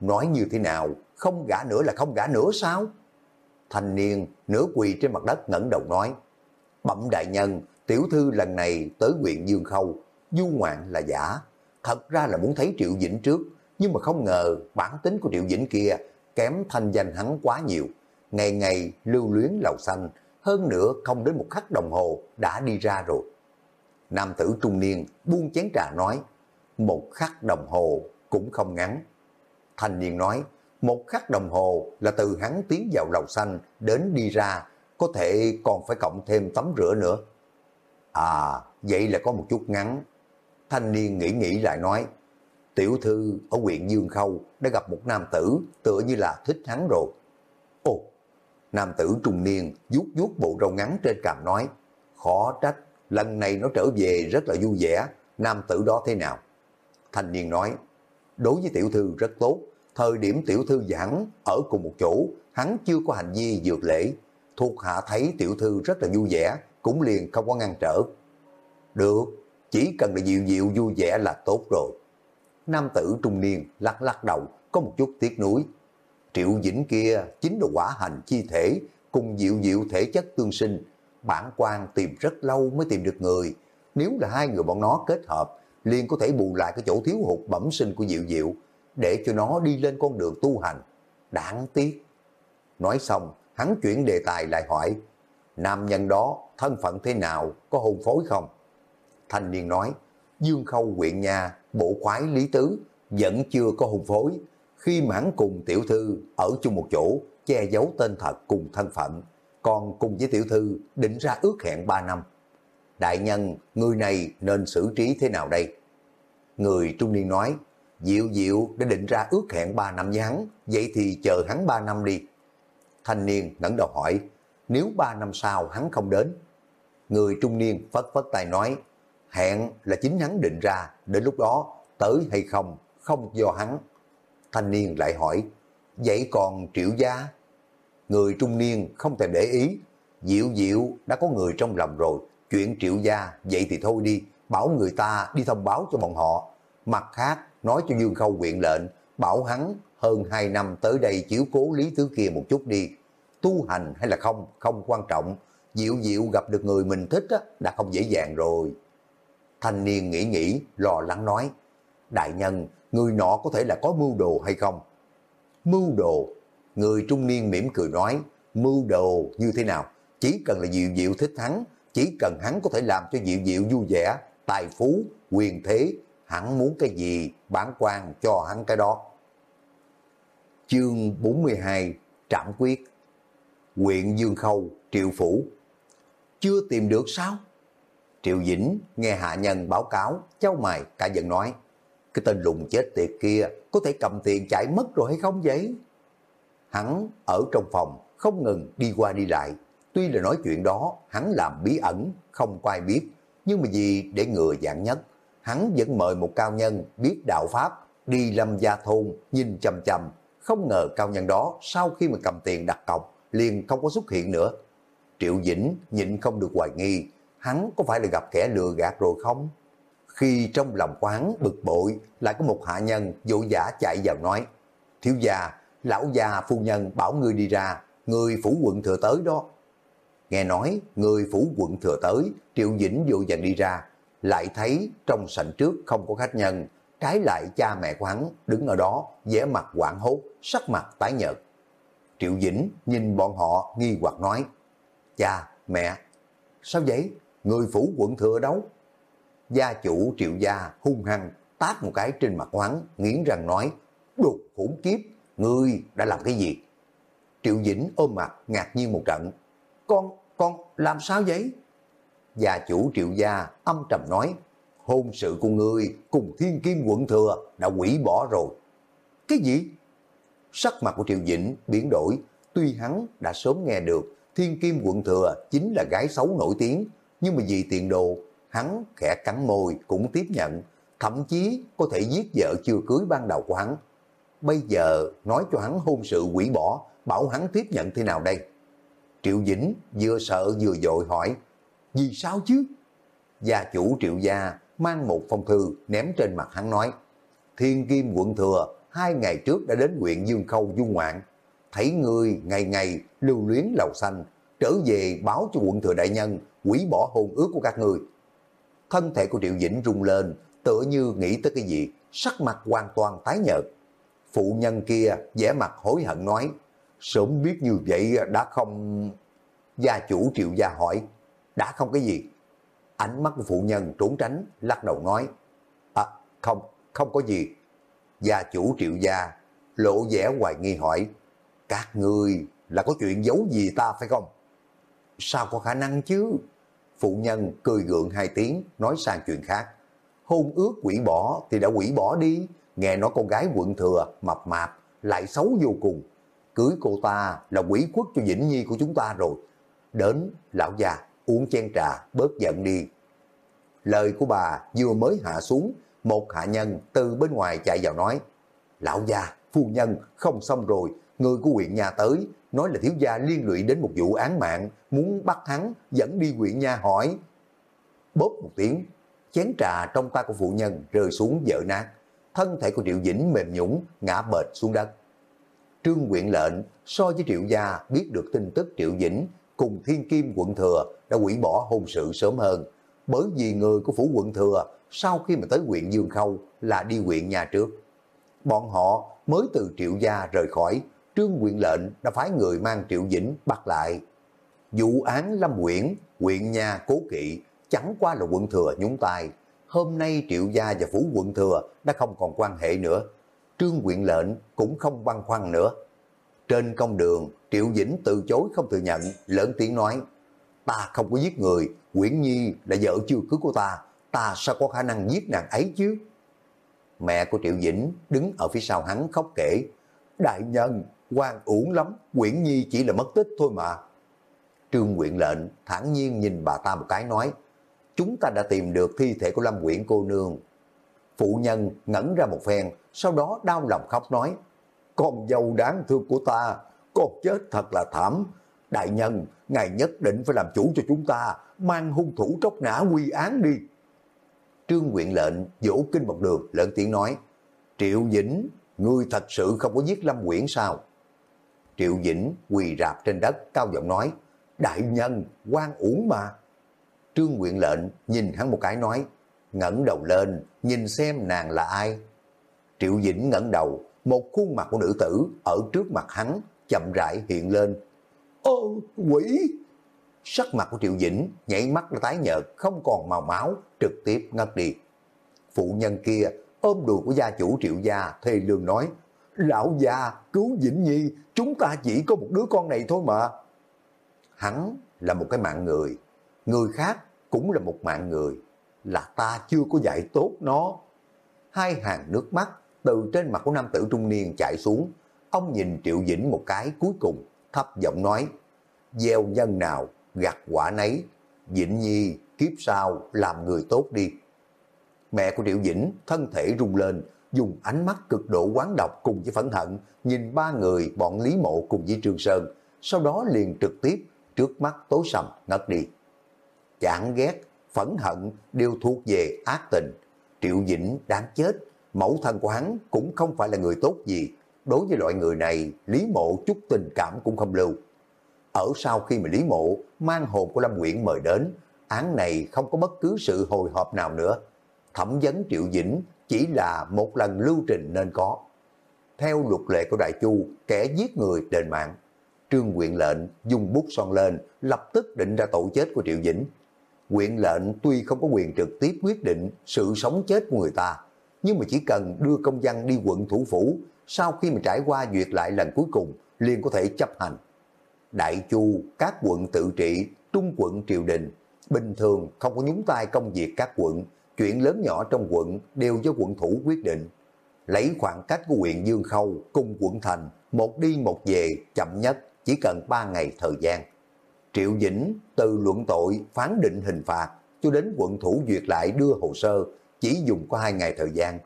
S1: Nói như thế nào, không gã nữa là không gã nữa sao? Thanh niên nửa quỳ trên mặt đất ngẩng đầu nói. Bẩm đại nhân, tiểu thư lần này tới huyện Dương Khâu, du ngoạn là giả. Thật ra là muốn thấy Triệu Vĩnh trước, nhưng mà không ngờ bản tính của Triệu Vĩnh kia kém thanh danh hắn quá nhiều. Ngày ngày lưu luyến lầu xanh, hơn nữa không đến một khắc đồng hồ đã đi ra rồi. Nam tử trung niên buông chén trà nói, một khắc đồng hồ cũng không ngắn. Thanh niên nói, một khắc đồng hồ là từ hắn tiến vào lầu xanh đến đi ra, có thể còn phải cộng thêm tắm rửa nữa. À, vậy là có một chút ngắn. Thanh niên nghĩ nghĩ lại nói, tiểu thư ở huyện Dương Khâu đã gặp một nam tử tựa như là thích hắn rồi. Ồ, nam tử trung niên vuốt vuốt bộ râu ngắn trên cằm nói, khó trách, lần này nó trở về rất là vui vẻ, nam tử đó thế nào? Thanh niên nói, đối với tiểu thư rất tốt, thời điểm tiểu thư giảng ở cùng một chỗ, hắn chưa có hành vi dược lễ, thuộc hạ thấy tiểu thư rất là vui vẻ, cũng liền không có ngăn trở. Được, chỉ cần là dịu dịu vui vẻ là tốt rồi. Nam tử trung niên lắc lắc đầu, có một chút tiếc nuối. Triệu Vĩnh kia chính là quả hành chi thể, cùng dịu dịu thể chất tương sinh. Bản quan tìm rất lâu mới tìm được người. Nếu là hai người bọn nó kết hợp, liền có thể bù lại cái chỗ thiếu hụt bẩm sinh của Diệu Diệu, để cho nó đi lên con đường tu hành. Đáng tiếc. Nói xong, hắn chuyển đề tài lại hỏi, nam nhân đó thân phận thế nào, có hôn phối không? Thanh niên nói, Dương Khâu huyện nhà, bộ khoái Lý Tứ, vẫn chưa có hôn phối. Khi mà hắn cùng tiểu thư ở chung một chỗ, che giấu tên thật cùng thân phận, còn cùng với tiểu thư định ra ước hẹn 3 năm. Đại nhân, người này nên xử trí thế nào đây? Người trung niên nói, Diệu Diệu đã định ra ước hẹn 3 năm với hắn, vậy thì chờ hắn 3 năm đi. Thanh niên ngẩng đầu hỏi, nếu 3 năm sau hắn không đến? Người trung niên phất phất tay nói, hẹn là chính hắn định ra, đến lúc đó tới hay không, không do hắn. Thanh niên lại hỏi, vậy còn triệu gia? Người trung niên không thèm để ý, Diệu Diệu đã có người trong lòng rồi, chuyện triệu gia, vậy thì thôi đi, bảo người ta đi thông báo cho bọn họ. Mặt khác, nói cho Dương Khâu quyện lệnh, bảo hắn hơn 2 năm tới đây chiếu cố lý thứ kia một chút đi. Tu hành hay là không, không quan trọng. Diệu Diệu gặp được người mình thích á, đã không dễ dàng rồi. Thanh niên nghĩ nghĩ, lo lắng nói, Đại nhân, người nọ có thể là có mưu đồ hay không? Mưu đồ, người trung niên mỉm cười nói, mưu đồ như thế nào? Chỉ cần là Diệu Diệu thích hắn, chỉ cần hắn có thể làm cho Diệu Diệu vui vẻ, tài phú, quyền thế, hắn muốn cái gì, bản quan cho hắn cái đó. Chương 42 Trạm Quyết Quyện Dương Khâu, Triệu Phủ Chưa tìm được sao? Triệu Dĩnh nghe hạ nhân báo cáo, cháu mày cả giận nói, cái tên lùng chết tiệt kia có thể cầm tiền chạy mất rồi hay không vậy? Hắn ở trong phòng không ngừng đi qua đi lại, tuy là nói chuyện đó hắn làm bí ẩn, không có ai biết, nhưng mà vì để ngừa dạng nhất, hắn vẫn mời một cao nhân biết đạo Pháp đi lâm gia thôn nhìn chầm chầm, không ngờ cao nhân đó sau khi mà cầm tiền đặt cọc liền không có xuất hiện nữa. Triệu Dĩnh nhịn không được hoài nghi, hắn có phải là gặp kẻ lừa gạt rồi không? Khi trong lòng quán bực bội, lại có một hạ nhân vội giả chạy vào nói, thiếu gia, lão già phu nhân bảo ngươi đi ra, người phủ quận thừa tới đó. Nghe nói, người phủ quận thừa tới, Triệu Dĩnh vô vàng đi ra, lại thấy trong sảnh trước không có khách nhân, trái lại cha mẹ của hắn đứng ở đó, vẻ mặt quảng hốt, sắc mặt tái nhợt. Triệu Dĩnh nhìn bọn họ nghi hoặc nói, cha, mẹ, sao vậy? Người phủ quận thừa đâu? Gia chủ Triệu Gia hung hăng tát một cái trên mặt hắn, nghiến răng nói, đột khủng kiếp, ngươi đã làm cái gì? Triệu Dĩnh ôm mặt ngạc nhiên một trận, con, con làm sao vậy? Gia chủ Triệu Gia âm trầm nói, hôn sự của ngươi cùng thiên kim quận thừa đã quỷ bỏ rồi. Cái gì? Sắc mặt của Triệu Dĩnh biến đổi, tuy hắn đã sớm nghe được thiên kim quận thừa chính là gái xấu nổi tiếng, nhưng mà vì tiền đồ, hắn khẽ cắn môi cũng tiếp nhận, thậm chí có thể giết vợ chưa cưới ban đầu của hắn. Bây giờ nói cho hắn hôn sự quỷ bỏ, bảo hắn tiếp nhận thế nào đây? Triệu Dĩnh vừa sợ vừa dội hỏi, vì sao chứ? Gia chủ Triệu Gia mang một phong thư ném trên mặt hắn nói, Thiên Kim quận thừa hai ngày trước đã đến huyện Dương Khâu dung ngoạn, thấy người ngày ngày lưu luyến lầu xanh, trở về báo cho quận thừa đại nhân quỷ bỏ hôn ước của các người. Thân thể của Triệu Dĩnh rung lên, tựa như nghĩ tới cái gì, sắc mặt hoàn toàn tái nhợt. Phụ nhân kia vẻ mặt hối hận nói, sớm biết như vậy đã không... Gia chủ Triệu Gia hỏi, đã không cái gì? Ánh mắt của phụ nhân trốn tránh, lắc đầu nói, à, không, không có gì. Gia chủ Triệu Gia lộ vẻ hoài nghi hỏi, các người là có chuyện giấu gì ta phải không? Sao có khả năng chứ? Phụ nhân cười gượng hai tiếng, nói sang chuyện khác. Hôn ước quỷ bỏ thì đã quỷ bỏ đi. Nghe nói con gái quận thừa, mập mạp, lại xấu vô cùng. Cưới cô ta là quỷ quốc cho Vĩnh Nhi của chúng ta rồi. Đến, lão già, uống chén trà, bớt giận đi. Lời của bà vừa mới hạ xuống, một hạ nhân từ bên ngoài chạy vào nói, Lão già, phu nhân, không xong rồi, người của huyện nhà tới, nói là thiếu gia liên lụy đến một vụ án mạng, muốn bắt hắn, dẫn đi huyện nhà hỏi. Bóp một tiếng, chén trà trong tay của phụ nhân rơi xuống vỡ nát, thân thể của Triệu Dĩnh mềm nhũng, ngã bệt xuống đất. Trương quyện lệnh so với Triệu Gia biết được tin tức Triệu Dĩnh cùng Thiên Kim quận Thừa đã quỷ bỏ hôn sự sớm hơn, bởi vì người của phủ quận Thừa sau khi mà tới huyện Dương Khâu là đi huyện nhà trước. Bọn họ mới từ triệu gia rời khỏi, trương quyện lệnh đã phái người mang triệu dĩnh bắt lại. Vụ án Lâm Quyển, huyện nhà cố kỵ, chẳng qua là quận thừa nhúng tay. Hôm nay triệu gia và phủ quận thừa đã không còn quan hệ nữa. Trương quyện lệnh cũng không băn khoăn nữa. Trên công đường, Triệu Dĩnh từ chối không thừa nhận, lớn tiếng nói, ta không có giết người, Nguyễn Nhi là vợ chưa cưới của ta, ta sao có khả năng giết nàng ấy chứ? Mẹ của Triệu Dĩnh đứng ở phía sau hắn khóc kể, đại nhân, quan uổng lắm, Nguyễn Nhi chỉ là mất tích thôi mà. Trương Quyện lệnh thản nhiên nhìn bà ta một cái nói, chúng ta đã tìm được thi thể của Lâm Quyển cô nương. Phụ nhân ngẩn ra một phen, sau đó đau lòng khóc nói, con dâu đáng thương của ta, con chết thật là thảm. Đại nhân, ngài nhất định phải làm chủ cho chúng ta, mang hung thủ tróc nã quy án đi. Trương Quyện lệnh vỗ kinh một đường, lớn tiếng nói, Triệu Vĩnh, ngươi thật sự không có giết Lâm Quyển sao? Triệu Vĩnh quỳ rạp trên đất, cao giọng nói, Đại nhân, quan uổng mà. Trương Nguyện lệnh nhìn hắn một cái nói, ngẩng đầu lên, nhìn xem nàng là ai. Triệu Dĩnh ngẩng đầu, một khuôn mặt của nữ tử ở trước mặt hắn chậm rãi hiện lên. Ô, quỷ! Sắc mặt của Triệu Dĩnh nhảy mắt là tái nhợt, không còn màu máu, trực tiếp ngất đi. Phụ nhân kia ôm đùi của gia chủ Triệu Gia thê lương nói, Lão gia, cứu Dĩnh Nhi, chúng ta chỉ có một đứa con này thôi mà. Hắn là một cái mạng người, người khác cũng là một mạng người, là ta chưa có dạy tốt nó. Hai hàng nước mắt từ trên mặt của nam tử trung niên chạy xuống. Ông nhìn Triệu Dĩnh một cái cuối cùng, thấp giọng nói, gieo nhân nào, gặt quả nấy, Dĩnh Nhi kiếp sau làm người tốt đi. Mẹ của Triệu Dĩnh thân thể rung lên, dùng ánh mắt cực độ quán độc cùng với phẫn hận, nhìn ba người bọn Lý Mộ cùng với Trương Sơn, sau đó liền trực tiếp trước mắt tối sầm ngất đi. Chán ghét, phẫn hận đều thuộc về ác tình. Triệu Dĩnh đáng chết, mẫu thân của hắn cũng không phải là người tốt gì. Đối với loại người này, Lý Mộ chút tình cảm cũng không lưu. Ở sau khi mà Lý Mộ mang hồn của Lâm Nguyễn mời đến, án này không có bất cứ sự hồi hộp nào nữa. Thẩm vấn Triệu Dĩnh chỉ là một lần lưu trình nên có. Theo luật lệ của Đại Chu, kẻ giết người đền mạng. Trương quyện lệnh dùng bút son lên, lập tức định ra tội chết của Triệu Dĩnh. Quyện lệnh tuy không có quyền trực tiếp quyết định sự sống chết của người ta, nhưng mà chỉ cần đưa công dân đi quận thủ phủ, sau khi mà trải qua duyệt lại lần cuối cùng, liền có thể chấp hành. Đại Chu, các quận tự trị, trung quận triều đình, bình thường không có nhúng tay công việc các quận, chuyện lớn nhỏ trong quận đều do quận thủ quyết định. Lấy khoảng cách của huyện Dương Khâu cùng quận thành, một đi một về, chậm nhất chỉ cần 3 ngày thời gian. Triệu Dĩnh từ luận tội phán định hình phạt cho đến quận thủ duyệt lại đưa hồ sơ chỉ dùng có 2 ngày thời gian.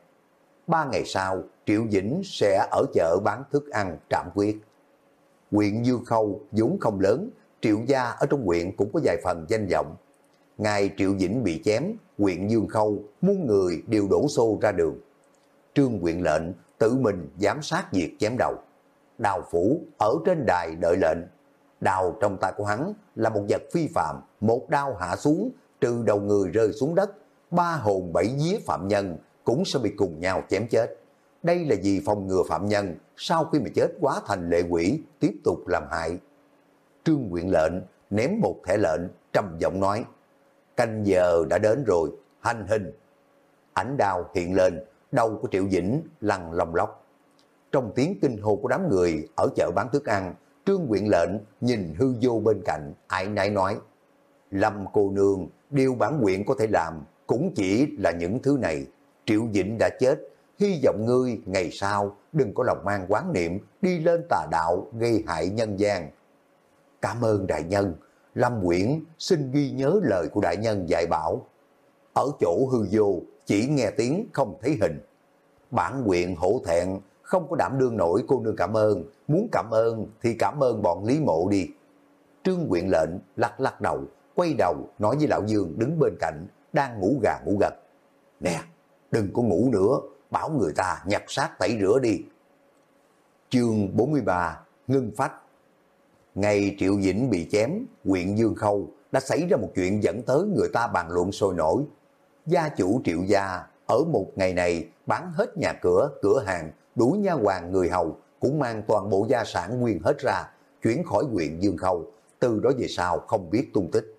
S1: 3 ngày sau, Triệu Dĩnh sẽ ở chợ bán thức ăn trạm quyết. Quyện Dư Khâu vốn không lớn, Triệu Gia ở trong quyện cũng có vài phần danh vọng. Ngày Triệu Dĩnh bị chém, quyện Dương Khâu, muôn người đều đổ xô ra đường. Trương quyện lệnh tự mình giám sát việc chém đầu. Đào Phủ ở trên đài đợi lệnh. Đào trong tay của hắn là một vật phi phạm, một đao hạ xuống, trừ đầu người rơi xuống đất, ba hồn bảy vía phạm nhân cũng sẽ bị cùng nhau chém chết. Đây là vì phòng ngừa phạm nhân sau khi mà chết quá thành lệ quỷ tiếp tục làm hại. Trương Quyện lệnh ném một thẻ lệnh trầm giọng nói canh giờ đã đến rồi, hành hình. Ảnh đào hiện lên, đầu của Triệu Dĩnh lằn lòng lóc. Trong tiếng kinh hô của đám người ở chợ bán thức ăn, Trương Quyện lệnh nhìn hư vô bên cạnh, ai nãy nói, Lâm cô nương, điều bản quyện có thể làm cũng chỉ là những thứ này. Triệu Dĩnh đã chết, hy vọng ngươi ngày sau đừng có lòng mang quán niệm đi lên tà đạo gây hại nhân gian. Cảm ơn đại nhân, Lâm Quyển xin ghi nhớ lời của đại nhân dạy bảo. Ở chỗ hư vô, chỉ nghe tiếng không thấy hình. Bản quyện hổ thẹn, không có đảm đương nổi cô nương cảm ơn, muốn cảm ơn thì cảm ơn bọn Lý Mộ đi. Trương quyện lệnh lắc lắc đầu, quay đầu nói với Lão Dương đứng bên cạnh, đang ngủ gà ngủ gật. Nè, đừng có ngủ nữa, bảo người ta nhặt xác tẩy rửa đi. Chương 43 Ngưng phách Ngày Triệu Vĩnh bị chém, huyện Dương Khâu đã xảy ra một chuyện dẫn tới người ta bàn luận sôi nổi. gia chủ triệu gia ở một ngày này bán hết nhà cửa, cửa hàng, đuổi nha hoàng người hầu, cũng mang toàn bộ gia sản nguyên hết ra, chuyển khỏi huyện Dương Khâu, từ đó về sau không biết tung tích.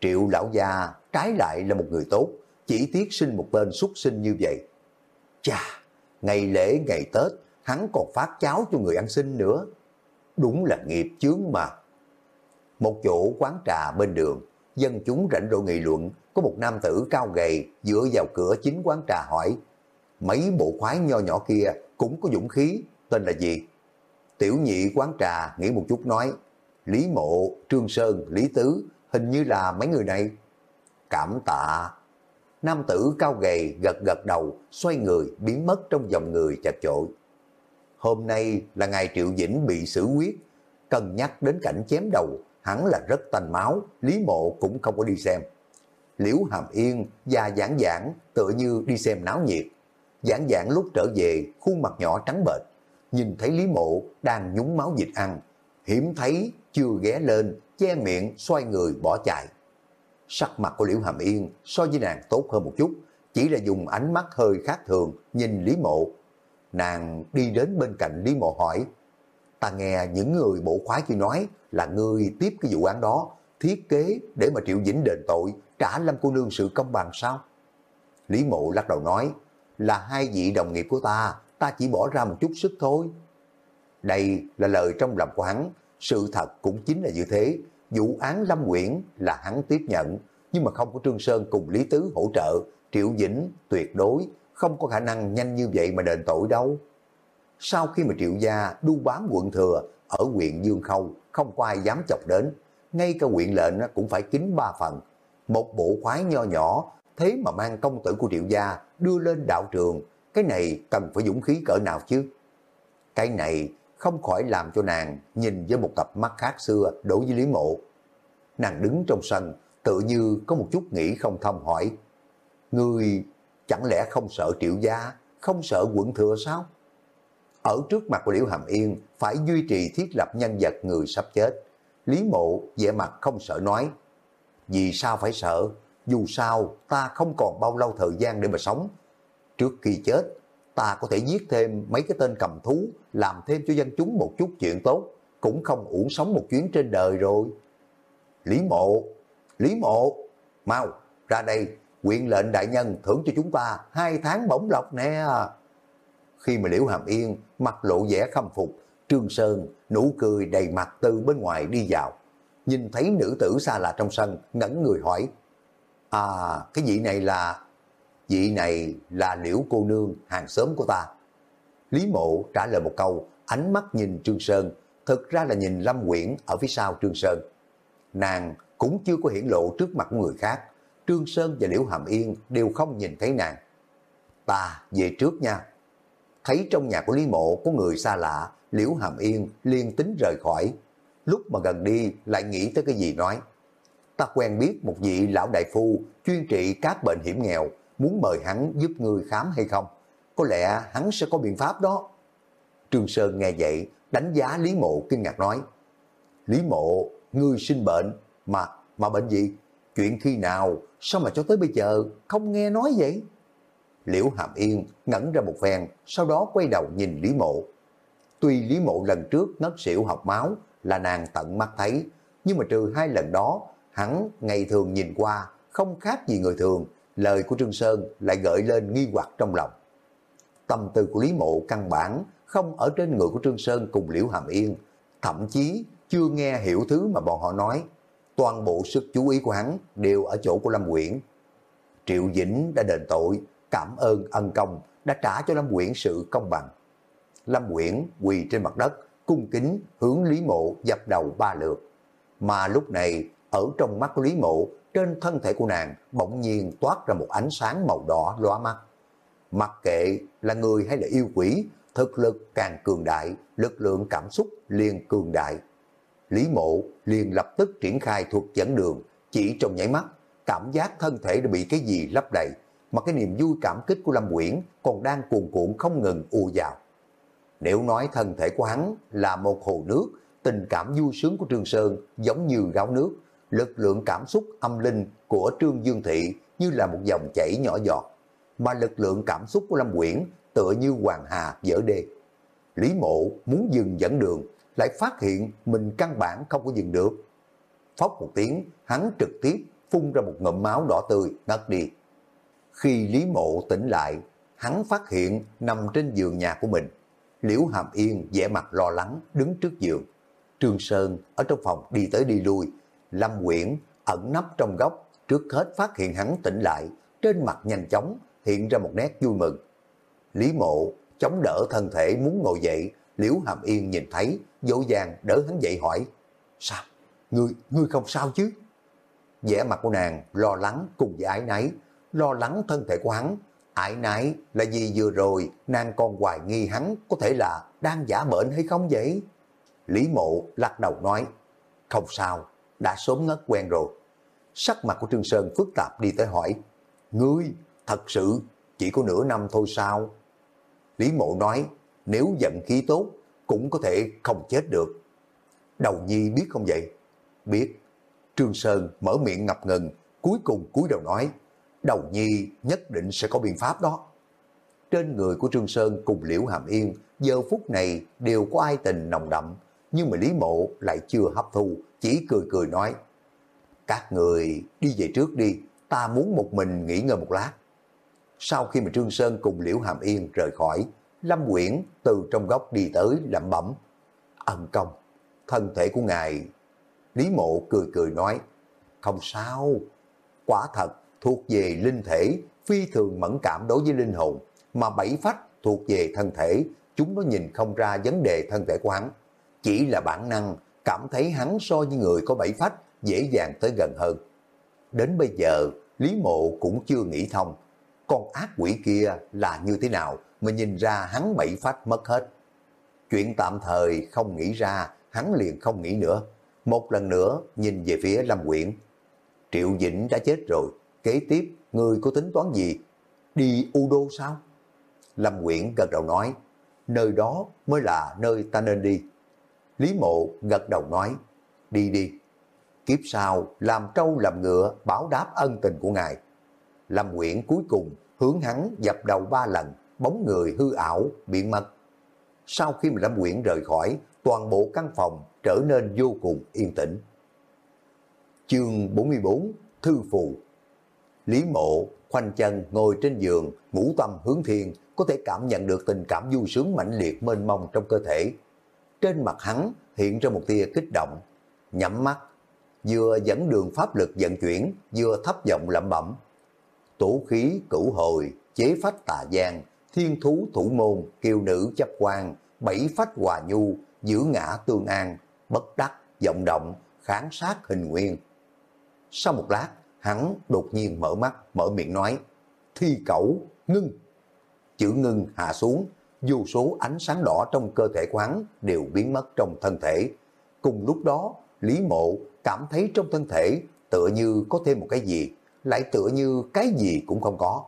S1: Triệu lão gia trái lại là một người tốt, chỉ tiếc sinh một tên xuất sinh như vậy. Chà, ngày lễ ngày Tết, hắn còn phát cháo cho người ăn xin nữa. Đúng là nghiệp chướng mà. Một chỗ quán trà bên đường, dân chúng rảnh rỗi nghị luận, có một nam tử cao gầy dựa vào cửa chính quán trà hỏi, mấy bộ khoái nho nhỏ kia cũng có dũng khí, tên là gì? Tiểu nhị quán trà nghĩ một chút nói, Lý Mộ, Trương Sơn, Lý Tứ, hình như là mấy người này. Cảm tạ. Nam tử cao gầy gật gật đầu, xoay người, biến mất trong dòng người chật chội. Hôm nay là ngày Triệu Dĩnh bị xử quyết, cần nhắc đến cảnh chém đầu, hắn là rất tanh máu, Lý Mộ cũng không có đi xem. Liễu Hàm Yên và Giảng Giảng tựa như đi xem náo nhiệt. Giảng Giảng lúc trở về, khuôn mặt nhỏ trắng bệch, nhìn thấy Lý Mộ đang nhúng máu dịch ăn, hiếm thấy chưa ghé lên, che miệng, xoay người bỏ chạy. Sắc mặt của Liễu Hàm Yên so với nàng tốt hơn một chút, chỉ là dùng ánh mắt hơi khác thường nhìn Lý Mộ. Nàng đi đến bên cạnh Lý Mộ hỏi, ta nghe những người bộ khoái kia nói là ngươi tiếp cái vụ án đó, thiết kế để mà Triệu Vĩnh đền tội, trả Lâm cô nương sự công bằng sao? Lý Mộ lắc đầu nói, là hai vị đồng nghiệp của ta, ta chỉ bỏ ra một chút sức thôi. Đây là lời trong lòng của hắn, sự thật cũng chính là như thế. Vụ án Lâm Nguyễn là hắn tiếp nhận, nhưng mà không có Trương Sơn cùng Lý Tứ hỗ trợ, Triệu Vĩnh tuyệt đối không có khả năng nhanh như vậy mà đền tội đâu. Sau khi mà Triệu Gia đu bám quận thừa ở huyện Dương Khâu, không có ai dám chọc đến, ngay cả huyện lệnh cũng phải kính ba phần. Một bộ khoái nho nhỏ, thế mà mang công tử của Triệu Gia đưa lên đạo trường, cái này cần phải dũng khí cỡ nào chứ? Cái này không khỏi làm cho nàng nhìn với một cặp mắt khác xưa đối với Lý Mộ. Nàng đứng trong sân, tự như có một chút nghĩ không thông hỏi. Người chẳng lẽ không sợ triệu gia, không sợ quận thừa sao? Ở trước mặt của Liễu Hàm Yên phải duy trì thiết lập nhân vật người sắp chết. Lý Mộ vẻ mặt không sợ nói. Vì sao phải sợ? Dù sao ta không còn bao lâu thời gian để mà sống. Trước khi chết ta có thể giết thêm mấy cái tên cầm thú, làm thêm cho dân chúng một chút chuyện tốt, cũng không uổng sống một chuyến trên đời rồi. Lý mộ, Lý mộ, mau, ra đây, quyện lệnh đại nhân thưởng cho chúng ta hai tháng bổng lộc nè. Khi mà Liễu Hàm Yên mặt lộ vẻ khâm phục, Trương Sơn nụ cười đầy mặt từ bên ngoài đi vào. Nhìn thấy nữ tử xa lạ trong sân, ngẩn người hỏi, À, cái vị này là vị này là liễu cô nương hàng xóm của ta. Lý mộ trả lời một câu, ánh mắt nhìn Trương Sơn, thực ra là nhìn Lâm Quyển ở phía sau Trương Sơn. Nàng cũng chưa có hiển lộ trước mặt người khác, Trương Sơn và Liễu Hàm Yên đều không nhìn thấy nàng. Ta về trước nha. Thấy trong nhà của Lý Mộ có người xa lạ, Liễu Hàm Yên liên tính rời khỏi. Lúc mà gần đi lại nghĩ tới cái gì nói. Ta quen biết một vị lão đại phu chuyên trị các bệnh hiểm nghèo, muốn mời hắn giúp người khám hay không? Có lẽ hắn sẽ có biện pháp đó. Trương Sơn nghe vậy, đánh giá Lý Mộ kinh ngạc nói, Lý Mộ, ngươi sinh bệnh, mà, mà bệnh gì? Chuyện khi nào, sao mà cho tới bây giờ không nghe nói vậy? Liễu Hàm Yên ngẩn ra một phen, sau đó quay đầu nhìn Lý Mộ. Tuy Lý Mộ lần trước ngất xỉu học máu là nàng tận mắt thấy, nhưng mà trừ hai lần đó, hắn ngày thường nhìn qua không khác gì người thường, lời của Trương Sơn lại gợi lên nghi hoặc trong lòng. Tâm tư của Lý Mộ căn bản không ở trên người của Trương Sơn cùng Liễu Hàm Yên, thậm chí chưa nghe hiểu thứ mà bọn họ nói. Toàn bộ sức chú ý của hắn đều ở chỗ của Lâm Quyển. Triệu Dĩnh đã đền tội, cảm ơn ân công, đã trả cho Lâm Quyển sự công bằng. Lâm Quyển quỳ trên mặt đất, cung kính hướng Lý Mộ dập đầu ba lượt. Mà lúc này, ở trong mắt Lý Mộ trên thân thể của nàng bỗng nhiên toát ra một ánh sáng màu đỏ lóa mắt. Mặc kệ là người hay là yêu quỷ, thực lực càng cường đại, lực lượng cảm xúc liền cường đại. Lý mộ liền lập tức triển khai thuật dẫn đường, chỉ trong nháy mắt, cảm giác thân thể đã bị cái gì lấp đầy, mà cái niềm vui cảm kích của Lâm Quyển còn đang cuồn cuộn không ngừng ùa vào. Nếu nói thân thể của hắn là một hồ nước, tình cảm vui sướng của Trương Sơn giống như gáo nước, lực lượng cảm xúc âm linh của Trương Dương Thị như là một dòng chảy nhỏ giọt, mà lực lượng cảm xúc của Lâm Quyển tựa như hoàng hà dở đê. Lý mộ muốn dừng dẫn đường, lại phát hiện mình căn bản không có dừng được. Phóc một tiếng, hắn trực tiếp phun ra một ngụm máu đỏ tươi, ngất đi. Khi Lý mộ tỉnh lại, hắn phát hiện nằm trên giường nhà của mình. Liễu Hàm Yên vẻ mặt lo lắng đứng trước giường. Trương Sơn ở trong phòng đi tới đi lui. Lâm Quyển ẩn nấp trong góc, trước hết phát hiện hắn tỉnh lại, trên mặt nhanh chóng hiện ra một nét vui mừng. Lý Mộ chống đỡ thân thể muốn ngồi dậy, Liễu Hàm Yên nhìn thấy, dỗ dàng đỡ hắn dậy hỏi, sao, ngươi, ngươi không sao chứ? vẻ mặt của nàng lo lắng cùng với ái náy, lo lắng thân thể của hắn. Ái náy là gì vừa rồi nàng còn hoài nghi hắn có thể là đang giả bệnh hay không vậy? Lý mộ lắc đầu nói, không sao, đã sớm ngất quen rồi. Sắc mặt của Trương Sơn phức tạp đi tới hỏi, ngươi thật sự chỉ có nửa năm thôi sao? Lý mộ nói, nếu giận khí tốt cũng có thể không chết được. Đầu nhi biết không vậy? Biết. Trương Sơn mở miệng ngập ngừng, cuối cùng cúi đầu nói, đầu nhi nhất định sẽ có biện pháp đó. Trên người của Trương Sơn cùng Liễu Hàm Yên, giờ phút này đều có ai tình nồng đậm, nhưng mà Lý Mộ lại chưa hấp thu, chỉ cười cười nói, các người đi về trước đi, ta muốn một mình nghỉ ngơi một lát. Sau khi mà Trương Sơn cùng Liễu Hàm Yên rời khỏi, Lâm Quyển từ trong góc đi tới lẩm bẩm, ân công, thân thể của ngài Lý mộ cười cười nói, không sao, quả thật thuộc về linh thể, phi thường mẫn cảm đối với linh hồn, mà bảy phách thuộc về thân thể, chúng nó nhìn không ra vấn đề thân thể của hắn. Chỉ là bản năng cảm thấy hắn so với người có bảy phách dễ dàng tới gần hơn. Đến bây giờ, Lý Mộ cũng chưa nghĩ thông, con ác quỷ kia là như thế nào mà nhìn ra hắn bảy phách mất hết. Chuyện tạm thời không nghĩ ra, hắn liền không nghĩ nữa. Một lần nữa nhìn về phía Lâm Quyển. Triệu Dĩnh đã chết rồi, kế tiếp người có tính toán gì? Đi U Đô sao? Lâm Quyển gật đầu nói, nơi đó mới là nơi ta nên đi. Lý Mộ gật đầu nói, đi đi. Kiếp sau làm trâu làm ngựa báo đáp ân tình của ngài. Lâm Nguyễn cuối cùng hướng hắn dập đầu ba lần, bóng người hư ảo, biến mất. Sau khi mà Lâm Nguyễn rời khỏi, toàn bộ căn phòng trở nên vô cùng yên tĩnh. Chương 44 Thư Phù Lý mộ khoanh chân ngồi trên giường, ngũ tâm hướng thiên, có thể cảm nhận được tình cảm vui sướng mãnh liệt mênh mông trong cơ thể. Trên mặt hắn hiện ra một tia kích động, nhắm mắt, vừa dẫn đường pháp lực vận chuyển, vừa thấp giọng lẩm bẩm. Tổ khí cửu hồi, chế phách tà giang, thiên thú thủ môn, kiều nữ chấp quan, bảy phách hòa nhu, giữ ngã tương an, bất đắc, vọng động, kháng sát hình nguyên. Sau một lát, hắn đột nhiên mở mắt, mở miệng nói, thi cẩu, ngưng. Chữ ngưng hạ xuống, vô số ánh sáng đỏ trong cơ thể của hắn đều biến mất trong thân thể. Cùng lúc đó, Lý Mộ cảm thấy trong thân thể tựa như có thêm một cái gì, lại tựa như cái gì cũng không có.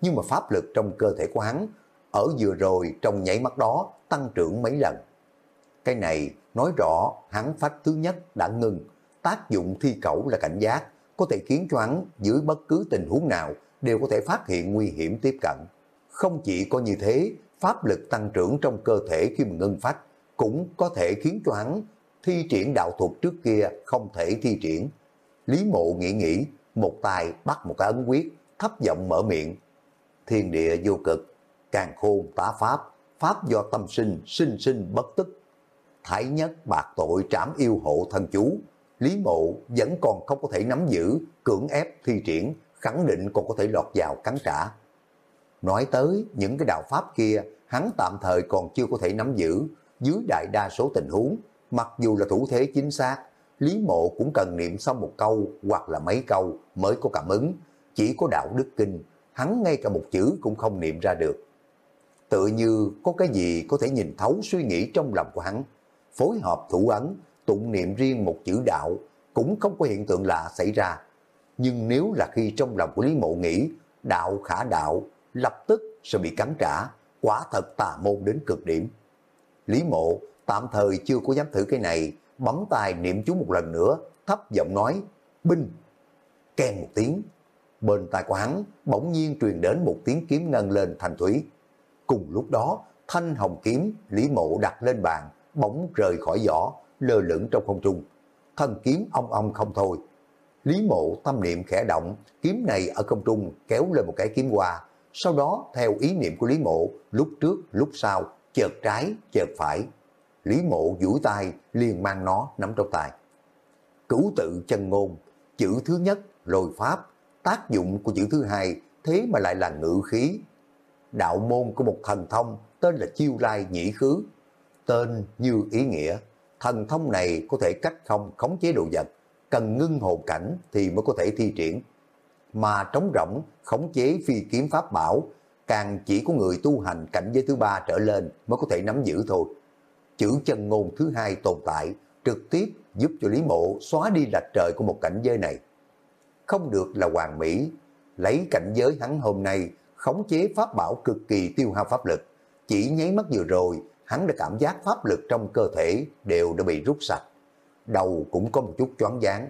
S1: Nhưng mà pháp lực trong cơ thể của hắn, ở vừa rồi trong nhảy mắt đó tăng trưởng mấy lần. Cái này nói rõ hắn phách thứ nhất đã ngừng, tác dụng thi cẩu là cảnh giác, có thể khiến cho hắn dưới bất cứ tình huống nào đều có thể phát hiện nguy hiểm tiếp cận. Không chỉ có như thế, pháp lực tăng trưởng trong cơ thể khi mà ngưng phát cũng có thể khiến cho hắn thi triển đạo thuật trước kia không thể thi triển. Lý mộ nghĩ nghĩ, một tay bắt một cái ấn quyết, thấp giọng mở miệng. Thiên địa vô cực, càng khôn tá pháp, pháp do tâm sinh, sinh sinh bất tức, Thái nhất bạc tội trảm yêu hộ thân chú, Lý Mộ vẫn còn không có thể nắm giữ, cưỡng ép thi triển, khẳng định còn có thể lọt vào cắn trả. Nói tới những cái đạo pháp kia, hắn tạm thời còn chưa có thể nắm giữ, dưới đại đa số tình huống, mặc dù là thủ thế chính xác, Lý Mộ cũng cần niệm xong một câu hoặc là mấy câu mới có cảm ứng, chỉ có đạo đức kinh, hắn ngay cả một chữ cũng không niệm ra được. Tự như có cái gì có thể nhìn thấu suy nghĩ trong lòng của hắn, phối hợp thủ ấn, tụng niệm riêng một chữ đạo, cũng không có hiện tượng lạ xảy ra. Nhưng nếu là khi trong lòng của Lý Mộ nghĩ, đạo khả đạo, lập tức sẽ bị cắn trả, quả thật tà môn đến cực điểm. Lý Mộ tạm thời chưa có dám thử cái này, bấm tay niệm chú một lần nữa, thấp giọng nói, binh. Kèn một tiếng, bên tai của hắn bỗng nhiên truyền đến một tiếng kiếm ngân lên thành thủy. Cùng lúc đó, thanh hồng kiếm Lý Mộ đặt lên bàn, bỗng rời khỏi vỏ, lơ lửng trong không trung. Thân kiếm ong ong không thôi. Lý Mộ tâm niệm khẽ động, kiếm này ở không trung kéo lên một cái kiếm qua. Sau đó, theo ý niệm của Lý Mộ, lúc trước, lúc sau, chợt trái, chợt phải. Lý Mộ duỗi tay liền mang nó nắm trong tay. Cửu tự chân ngôn, chữ thứ nhất, lôi pháp, tác dụng của chữ thứ hai, thế mà lại là ngự khí. Đạo môn của một thần thông tên là chiêu lai nhĩ khứ. Tên như ý nghĩa, thần thông này có thể cách không khống chế đồ vật, cần ngưng hồn cảnh thì mới có thể thi triển. Mà trống rỗng, khống chế phi kiếm pháp bảo, càng chỉ có người tu hành cảnh giới thứ ba trở lên mới có thể nắm giữ thôi. Chữ chân ngôn thứ hai tồn tại, trực tiếp giúp cho Lý Mộ xóa đi lạch trời của một cảnh giới này. Không được là hoàng mỹ, lấy cảnh giới hắn hôm nay khống chế pháp bảo cực kỳ tiêu hao pháp lực. Chỉ nháy mắt vừa rồi, hắn đã cảm giác pháp lực trong cơ thể đều đã bị rút sạch. Đầu cũng có một chút choáng váng.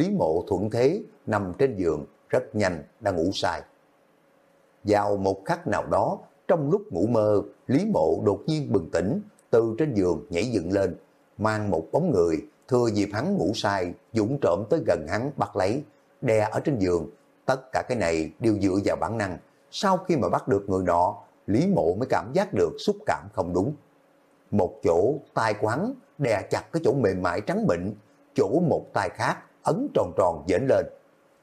S1: Lý mộ thuận thế, nằm trên giường, rất nhanh, đang ngủ sai. Vào một khắc nào đó, trong lúc ngủ mơ, Lý mộ đột nhiên bừng tỉnh, từ trên giường nhảy dựng lên, mang một bóng người, thừa dịp hắn ngủ sai, dũng trộm tới gần hắn bắt lấy, đè ở trên giường. Tất cả cái này đều dựa vào bản năng. Sau khi mà bắt được người nọ, Lý Mộ mới cảm giác được xúc cảm không đúng. Một chỗ tai quắn đè chặt cái chỗ mềm mại trắng bệnh, chỗ một tay khác ấn tròn tròn dễn lên.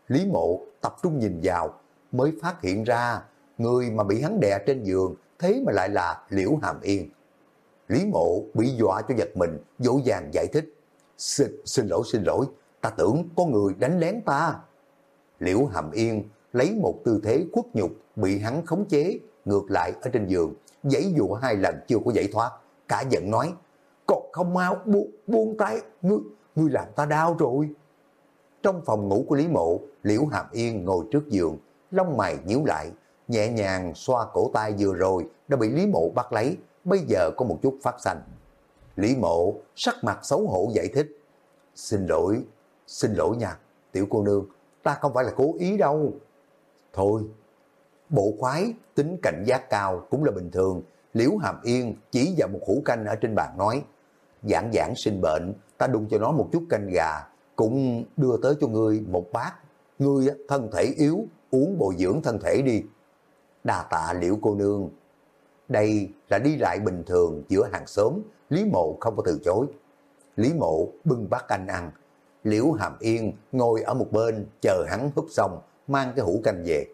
S1: Lý Mộ tập trung nhìn vào mới phát hiện ra người mà bị hắn đè trên giường thế mà lại là Liễu Hàm Yên. Lý Mộ bị dọa cho giật mình, dỗ dàng giải thích. Xin, xin lỗi, xin lỗi, ta tưởng có người đánh lén ta. Liễu Hàm Yên lấy một tư thế khuất nhục bị hắn khống chế ngược lại ở trên giường, giãy dụ hai lần chưa có giải thoát, cả giận nói, còn không mau bu, buông tay, ngươi, ngươi làm ta đau rồi. Trong phòng ngủ của Lý Mộ, Liễu Hàm Yên ngồi trước giường, lông mày nhíu lại, nhẹ nhàng xoa cổ tay vừa rồi đã bị Lý Mộ bắt lấy, bây giờ có một chút phát xanh. Lý Mộ sắc mặt xấu hổ giải thích, xin lỗi, xin lỗi nha, tiểu cô nương, ta không phải là cố ý đâu. Thôi, bộ khoái tính cảnh giác cao cũng là bình thường. Liễu Hàm Yên chỉ vào một hũ canh ở trên bàn nói, giảng giảng sinh bệnh, ta đun cho nó một chút canh gà, cũng đưa tới cho ngươi một bát. Ngươi thân thể yếu, uống bồi dưỡng thân thể đi. Đà tạ liễu cô nương. Đây là đi lại bình thường giữa hàng xóm, Lý Mộ không có từ chối. Lý Mộ bưng bát canh ăn, Liễu Hàm Yên ngồi ở một bên chờ hắn hút xong, mang cái hũ canh về.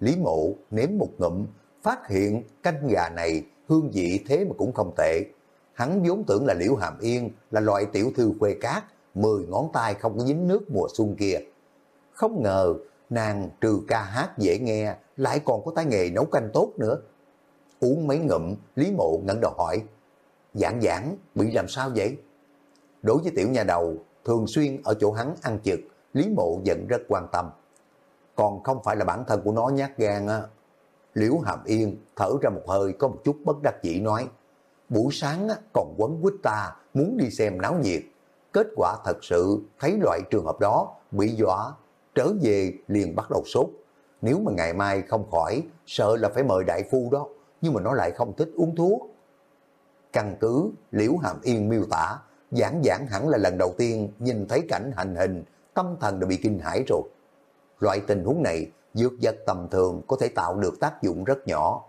S1: Lý Mộ nếm một ngụm, phát hiện canh gà này hương vị thế mà cũng không tệ. Hắn vốn tưởng là Liễu Hàm Yên là loại tiểu thư quê cát, mười ngón tay không có dính nước mùa xuân kia. Không ngờ nàng trừ ca hát dễ nghe lại còn có tay nghề nấu canh tốt nữa. Uống mấy ngụm, Lý Mộ ngẩng đầu hỏi, giảng giảng bị làm sao vậy? Đối với tiểu nhà đầu, thường xuyên ở chỗ hắn ăn trực, Lý Mộ vẫn rất quan tâm. Còn không phải là bản thân của nó nhát gan á. Liễu Hàm Yên thở ra một hơi có một chút bất đắc dĩ nói, buổi sáng còn quấn quýt ta muốn đi xem náo nhiệt. Kết quả thật sự thấy loại trường hợp đó bị dọa, trở về liền bắt đầu sốt. Nếu mà ngày mai không khỏi, sợ là phải mời đại phu đó, nhưng mà nó lại không thích uống thuốc. Căn cứ Liễu Hàm Yên miêu tả, giảng giảng hẳn là lần đầu tiên nhìn thấy cảnh hành hình, tâm thần đã bị kinh hãi rồi. Loại tình huống này, dược vật tầm thường có thể tạo được tác dụng rất nhỏ.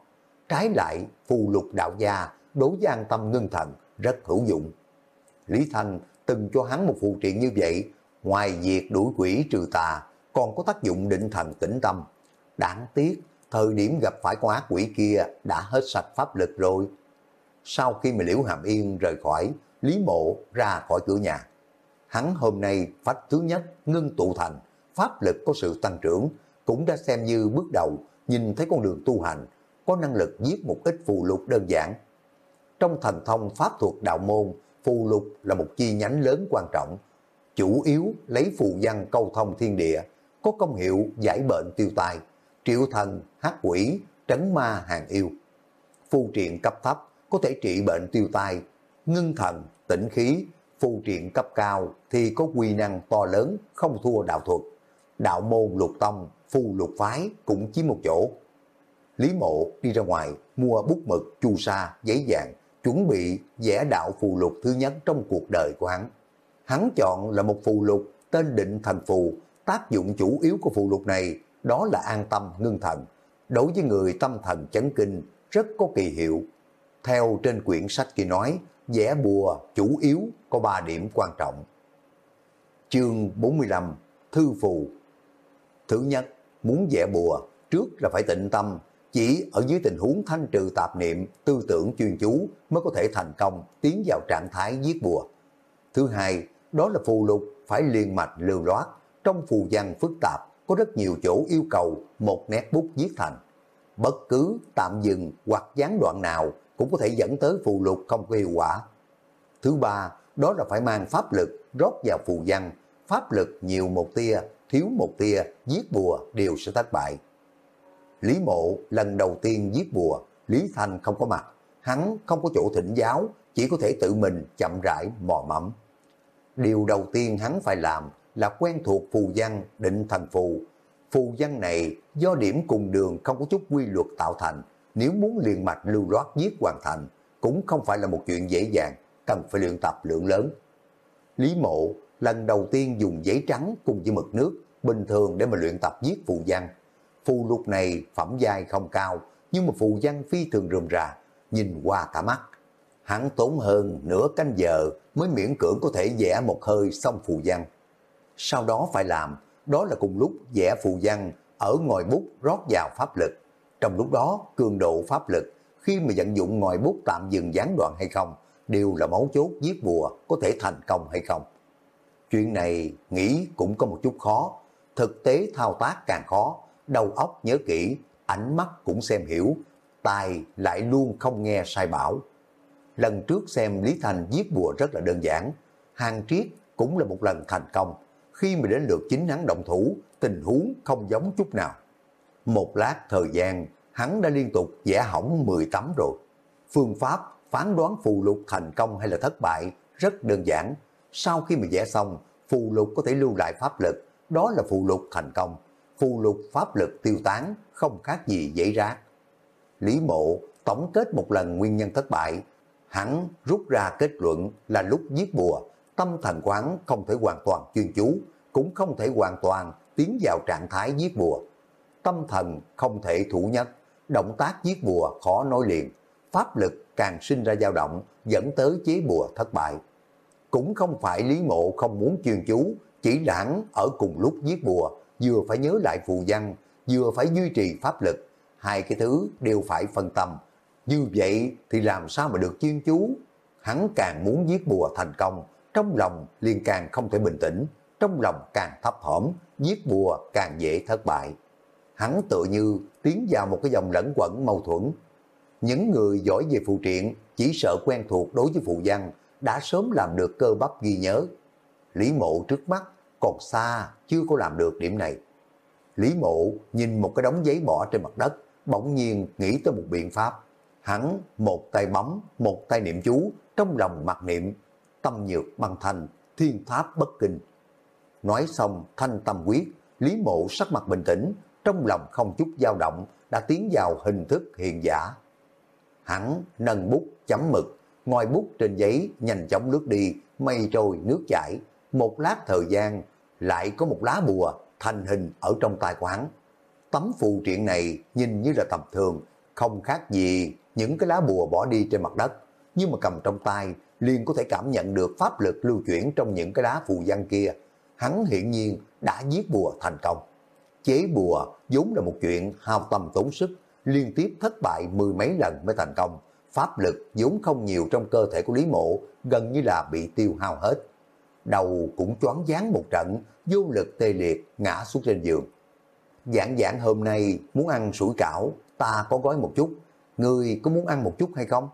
S1: Trái lại, phù lục đạo gia đối với an tâm ngưng thần rất hữu dụng. Lý Thanh từng cho hắn một phụ triện như vậy, ngoài việc đuổi quỷ trừ tà, còn có tác dụng định thần tĩnh tâm. Đáng tiếc, thời điểm gặp phải con ác quỷ kia đã hết sạch pháp lực rồi. Sau khi mà Liễu Hàm Yên rời khỏi, Lý Mộ ra khỏi cửa nhà. Hắn hôm nay phách thứ nhất ngưng tụ thành, pháp lực có sự tăng trưởng, cũng đã xem như bước đầu nhìn thấy con đường tu hành, có năng lực giết một ít phù lục đơn giản. Trong thần thông pháp thuật đạo môn, phù lục là một chi nhánh lớn quan trọng, chủ yếu lấy phù văn câu thông thiên địa, có công hiệu giải bệnh tiêu tai, triệu thần, hát quỷ, trấn ma hàng yêu. Phù triện cấp thấp có thể trị bệnh tiêu tai, ngưng thần, tĩnh khí, phù triện cấp cao thì có quy năng to lớn, không thua đạo thuật. Đạo môn lục tông, phù lục phái cũng chỉ một chỗ. Lý mộ đi ra ngoài, mua bút mực, chu sa, giấy vàng, chuẩn bị vẽ đạo phù lục thứ nhất trong cuộc đời của hắn. Hắn chọn là một phù lục tên định thần phù, tác dụng chủ yếu của phù lục này đó là an tâm ngưng thần. Đối với người tâm thần chấn kinh, rất có kỳ hiệu. Theo trên quyển sách kia nói, vẽ bùa chủ yếu có 3 điểm quan trọng. Chương 45 Thư phù Thứ nhất, muốn vẽ bùa, trước là phải tịnh tâm, chỉ ở dưới tình huống thanh trừ tạp niệm, tư tưởng chuyên chú mới có thể thành công tiến vào trạng thái giết bùa. Thứ hai, đó là phù lục phải liền mạch lưu loát, trong phù văn phức tạp có rất nhiều chỗ yêu cầu một nét bút viết thành. Bất cứ tạm dừng hoặc gián đoạn nào cũng có thể dẫn tới phù lục không có hiệu quả. Thứ ba, đó là phải mang pháp lực rót vào phù văn, pháp lực nhiều một tia, thiếu một tia, giết bùa đều sẽ thất bại. Lý Mộ lần đầu tiên giết bùa, Lý Thanh không có mặt, hắn không có chỗ thỉnh giáo, chỉ có thể tự mình chậm rãi mò mẫm. Điều đầu tiên hắn phải làm là quen thuộc phù văn định thần phù. Phù văn này do điểm cùng đường không có chút quy luật tạo thành, nếu muốn liền mạch lưu loát giết hoàn thành, cũng không phải là một chuyện dễ dàng, cần phải luyện tập lượng lớn. Lý mộ lần đầu tiên dùng giấy trắng cùng với mực nước bình thường để mà luyện tập viết phù văn. Phù lục này phẩm giai không cao, nhưng mà phù văn phi thường rườm rà, nhìn qua cả mắt. Hắn tốn hơn nửa canh giờ mới miễn cưỡng có thể vẽ một hơi xong phù văn. Sau đó phải làm, đó là cùng lúc vẽ phù văn ở ngòi bút rót vào pháp lực. Trong lúc đó, cường độ pháp lực, khi mà vận dụng ngòi bút tạm dừng gián đoạn hay không, đều là mấu chốt giết bùa có thể thành công hay không. Chuyện này nghĩ cũng có một chút khó, thực tế thao tác càng khó, đầu óc nhớ kỹ, ánh mắt cũng xem hiểu, tài lại luôn không nghe sai bảo. Lần trước xem Lý Thành giết bùa rất là đơn giản, hàng triết cũng là một lần thành công, khi mà đến lượt chính hắn động thủ, tình huống không giống chút nào. Một lát thời gian, hắn đã liên tục vẽ hỏng 10 tấm rồi. Phương pháp phán đoán phù lục thành công hay là thất bại rất đơn giản. Sau khi mà vẽ xong, phù lục có thể lưu lại pháp lực, đó là phù lục thành công. Phù lục pháp lực tiêu tán, không khác gì dễ rác. Lý mộ tổng kết một lần nguyên nhân thất bại, hắn rút ra kết luận là lúc giết bùa, tâm thần quán không thể hoàn toàn chuyên chú, cũng không thể hoàn toàn tiến vào trạng thái giết bùa. Tâm thần không thể thủ nhất, động tác giết bùa khó nói liền, pháp lực càng sinh ra dao động, dẫn tới chế bùa thất bại. Cũng không phải Lý Mộ không muốn chuyên chú, chỉ lãng ở cùng lúc giết bùa, vừa phải nhớ lại phù văn, vừa phải duy trì pháp lực, hai cái thứ đều phải phân tâm. Như vậy thì làm sao mà được chuyên chú? Hắn càng muốn giết bùa thành công, trong lòng liền càng không thể bình tĩnh, trong lòng càng thấp thỏm, giết bùa càng dễ thất bại. Hắn tự như tiến vào một cái dòng lẫn quẩn mâu thuẫn. Những người giỏi về phụ triện chỉ sợ quen thuộc đối với phụ văn đã sớm làm được cơ bắp ghi nhớ. Lý mộ trước mắt còn xa chưa có làm được điểm này. Lý mộ nhìn một cái đống giấy bỏ trên mặt đất, bỗng nhiên nghĩ tới một biện pháp. Hắn một tay bấm, một tay niệm chú, trong lòng mặc niệm tâm nhược băng thành thiên tháp bất kinh. Nói xong thanh tâm quyết, Lý Mộ sắc mặt bình tĩnh, trong lòng không chút dao động, đã tiến vào hình thức hiện giả. Hắn nâng bút chấm mực, ngòi bút trên giấy nhanh chóng lướt đi, mây trôi nước chảy. Một lát thời gian, lại có một lá bùa thành hình ở trong tài quán. Tấm phù triện này nhìn như là tầm thường, không khác gì những cái lá bùa bỏ đi trên mặt đất, nhưng mà cầm trong tay liền có thể cảm nhận được pháp lực lưu chuyển trong những cái lá phù văn kia. Hắn hiển nhiên đã giết bùa thành công. Chế bùa vốn là một chuyện hao tâm tốn sức, liên tiếp thất bại mười mấy lần mới thành công. Pháp lực vốn không nhiều trong cơ thể của Lý Mộ, gần như là bị tiêu hao hết. Đầu cũng choáng váng một trận, vô lực tê liệt, ngã xuống trên giường. Giảng giảng hôm nay muốn ăn sủi cảo, ta có gói một chút, người có muốn ăn một chút hay không?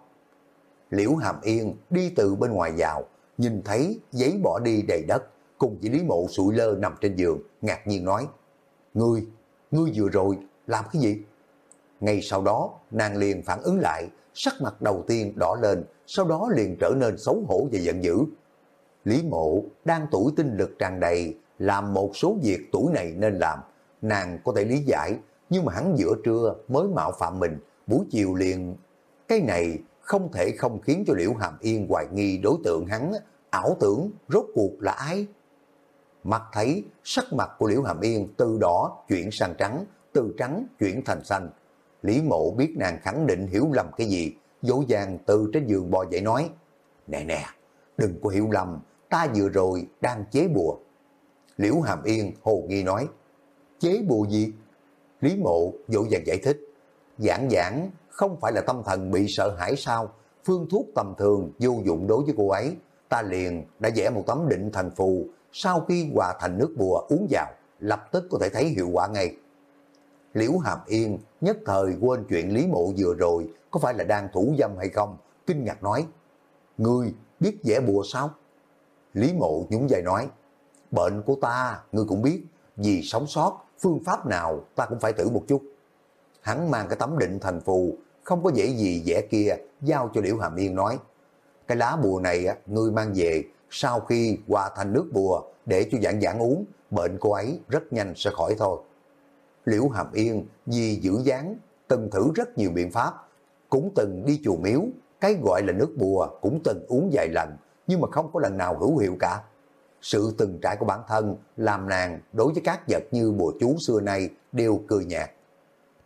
S1: Liễu Hàm Yên đi từ bên ngoài vào, nhìn thấy giấy bỏ đi đầy đất, cùng với Lý Mộ sụi lơ nằm trên giường, ngạc nhiên nói, Ngươi, ngươi vừa rồi làm cái gì? Ngay sau đó, nàng liền phản ứng lại, sắc mặt đầu tiên đỏ lên, sau đó liền trở nên xấu hổ và giận dữ. Lý mộ đang tuổi tinh lực tràn đầy, làm một số việc tuổi này nên làm. Nàng có thể lý giải, nhưng mà hắn giữa trưa mới mạo phạm mình, buổi chiều liền. Cái này không thể không khiến cho Liễu Hàm Yên hoài nghi đối tượng hắn, ảo tưởng rốt cuộc là ai. Mặt thấy sắc mặt của Liễu Hàm Yên từ đỏ chuyển sang trắng, từ trắng chuyển thành xanh. Lý mộ biết nàng khẳng định hiểu lầm cái gì, dỗ dàng từ trên giường bò dậy nói, Nè nè, đừng có hiểu lầm, ta vừa rồi đang chế bùa. Liễu Hàm Yên hồ nghi nói, chế bùa gì? Lý mộ dỗ dàng giải thích, giảng giảng không phải là tâm thần bị sợ hãi sao, phương thuốc tầm thường vô dụng đối với cô ấy, ta liền đã vẽ một tấm định thần phù, sau khi hòa thành nước bùa uống vào, lập tức có thể thấy hiệu quả ngay. Liễu Hàm Yên nhất thời quên chuyện Lý Mộ vừa rồi có phải là đang thủ dâm hay không, kinh ngạc nói, Ngươi biết vẽ bùa sao? Lý Mộ nhúng dài nói, bệnh của ta, ngươi cũng biết, vì sống sót, phương pháp nào ta cũng phải thử một chút. Hắn mang cái tấm định thành phù, không có dễ gì dễ kia, giao cho Liễu Hàm Yên nói, cái lá bùa này ngươi mang về, sau khi hòa thành nước bùa để cho dạng dạng uống, bệnh cô ấy rất nhanh sẽ khỏi thôi. Liễu Hàm Yên vì giữ dáng, từng thử rất nhiều biện pháp, cũng từng đi chùa miếu, cái gọi là nước bùa cũng từng uống vài lần, nhưng mà không có lần nào hữu hiệu cả. Sự từng trải của bản thân làm nàng đối với các vật như bùa chú xưa nay đều cười nhạt.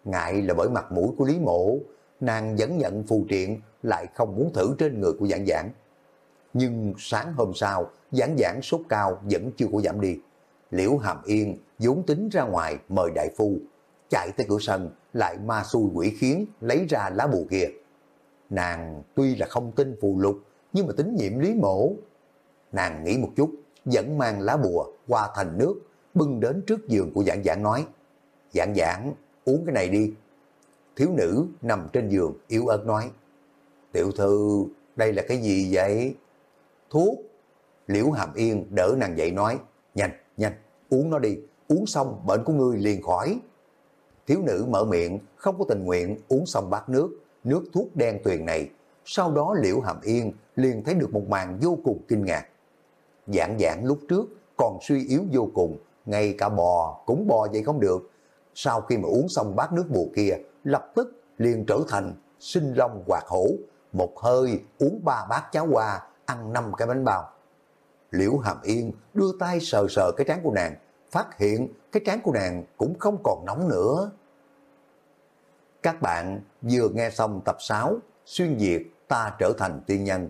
S1: Ngại là bởi mặt mũi của Lý Mộ, nàng vẫn nhận phù triện lại không muốn thử trên người của giảng giảng. Nhưng sáng hôm sau, giảng giảng sốt cao vẫn chưa có giảm đi. Liễu Hàm Yên vốn tính ra ngoài mời đại phu, chạy tới cửa sân lại ma xui quỷ khiến lấy ra lá bùa kia. Nàng tuy là không tin phù lục nhưng mà tín nhiệm Lý Mộ. Nàng nghĩ một chút, vẫn mang lá bùa qua thành nước, bưng đến trước giường của dạng dạng nói, dạng dạng, uống cái này đi. Thiếu nữ nằm trên giường, yếu ớt nói, tiểu thư, đây là cái gì vậy? Thuốc. Liễu Hàm Yên đỡ nàng dậy nói, nhanh, nhanh, uống nó đi, uống xong bệnh của ngươi liền khỏi. Thiếu nữ mở miệng, không có tình nguyện uống xong bát nước, nước thuốc đen tuyền này. Sau đó Liễu Hàm Yên liền thấy được một màn vô cùng kinh ngạc. Dạng dạng lúc trước còn suy yếu vô cùng, ngay cả bò cũng bò vậy không được. Sau khi mà uống xong bát nước bù kia, lập tức liền trở thành sinh long hoạt hổ, một hơi uống ba bát cháo hoa, ăn năm cái bánh bao. Liễu Hàm Yên đưa tay sờ sờ cái trán của nàng, phát hiện cái trán của nàng cũng không còn nóng nữa. Các bạn vừa nghe xong tập 6 Xuyên Việt ta trở thành tiên nhân.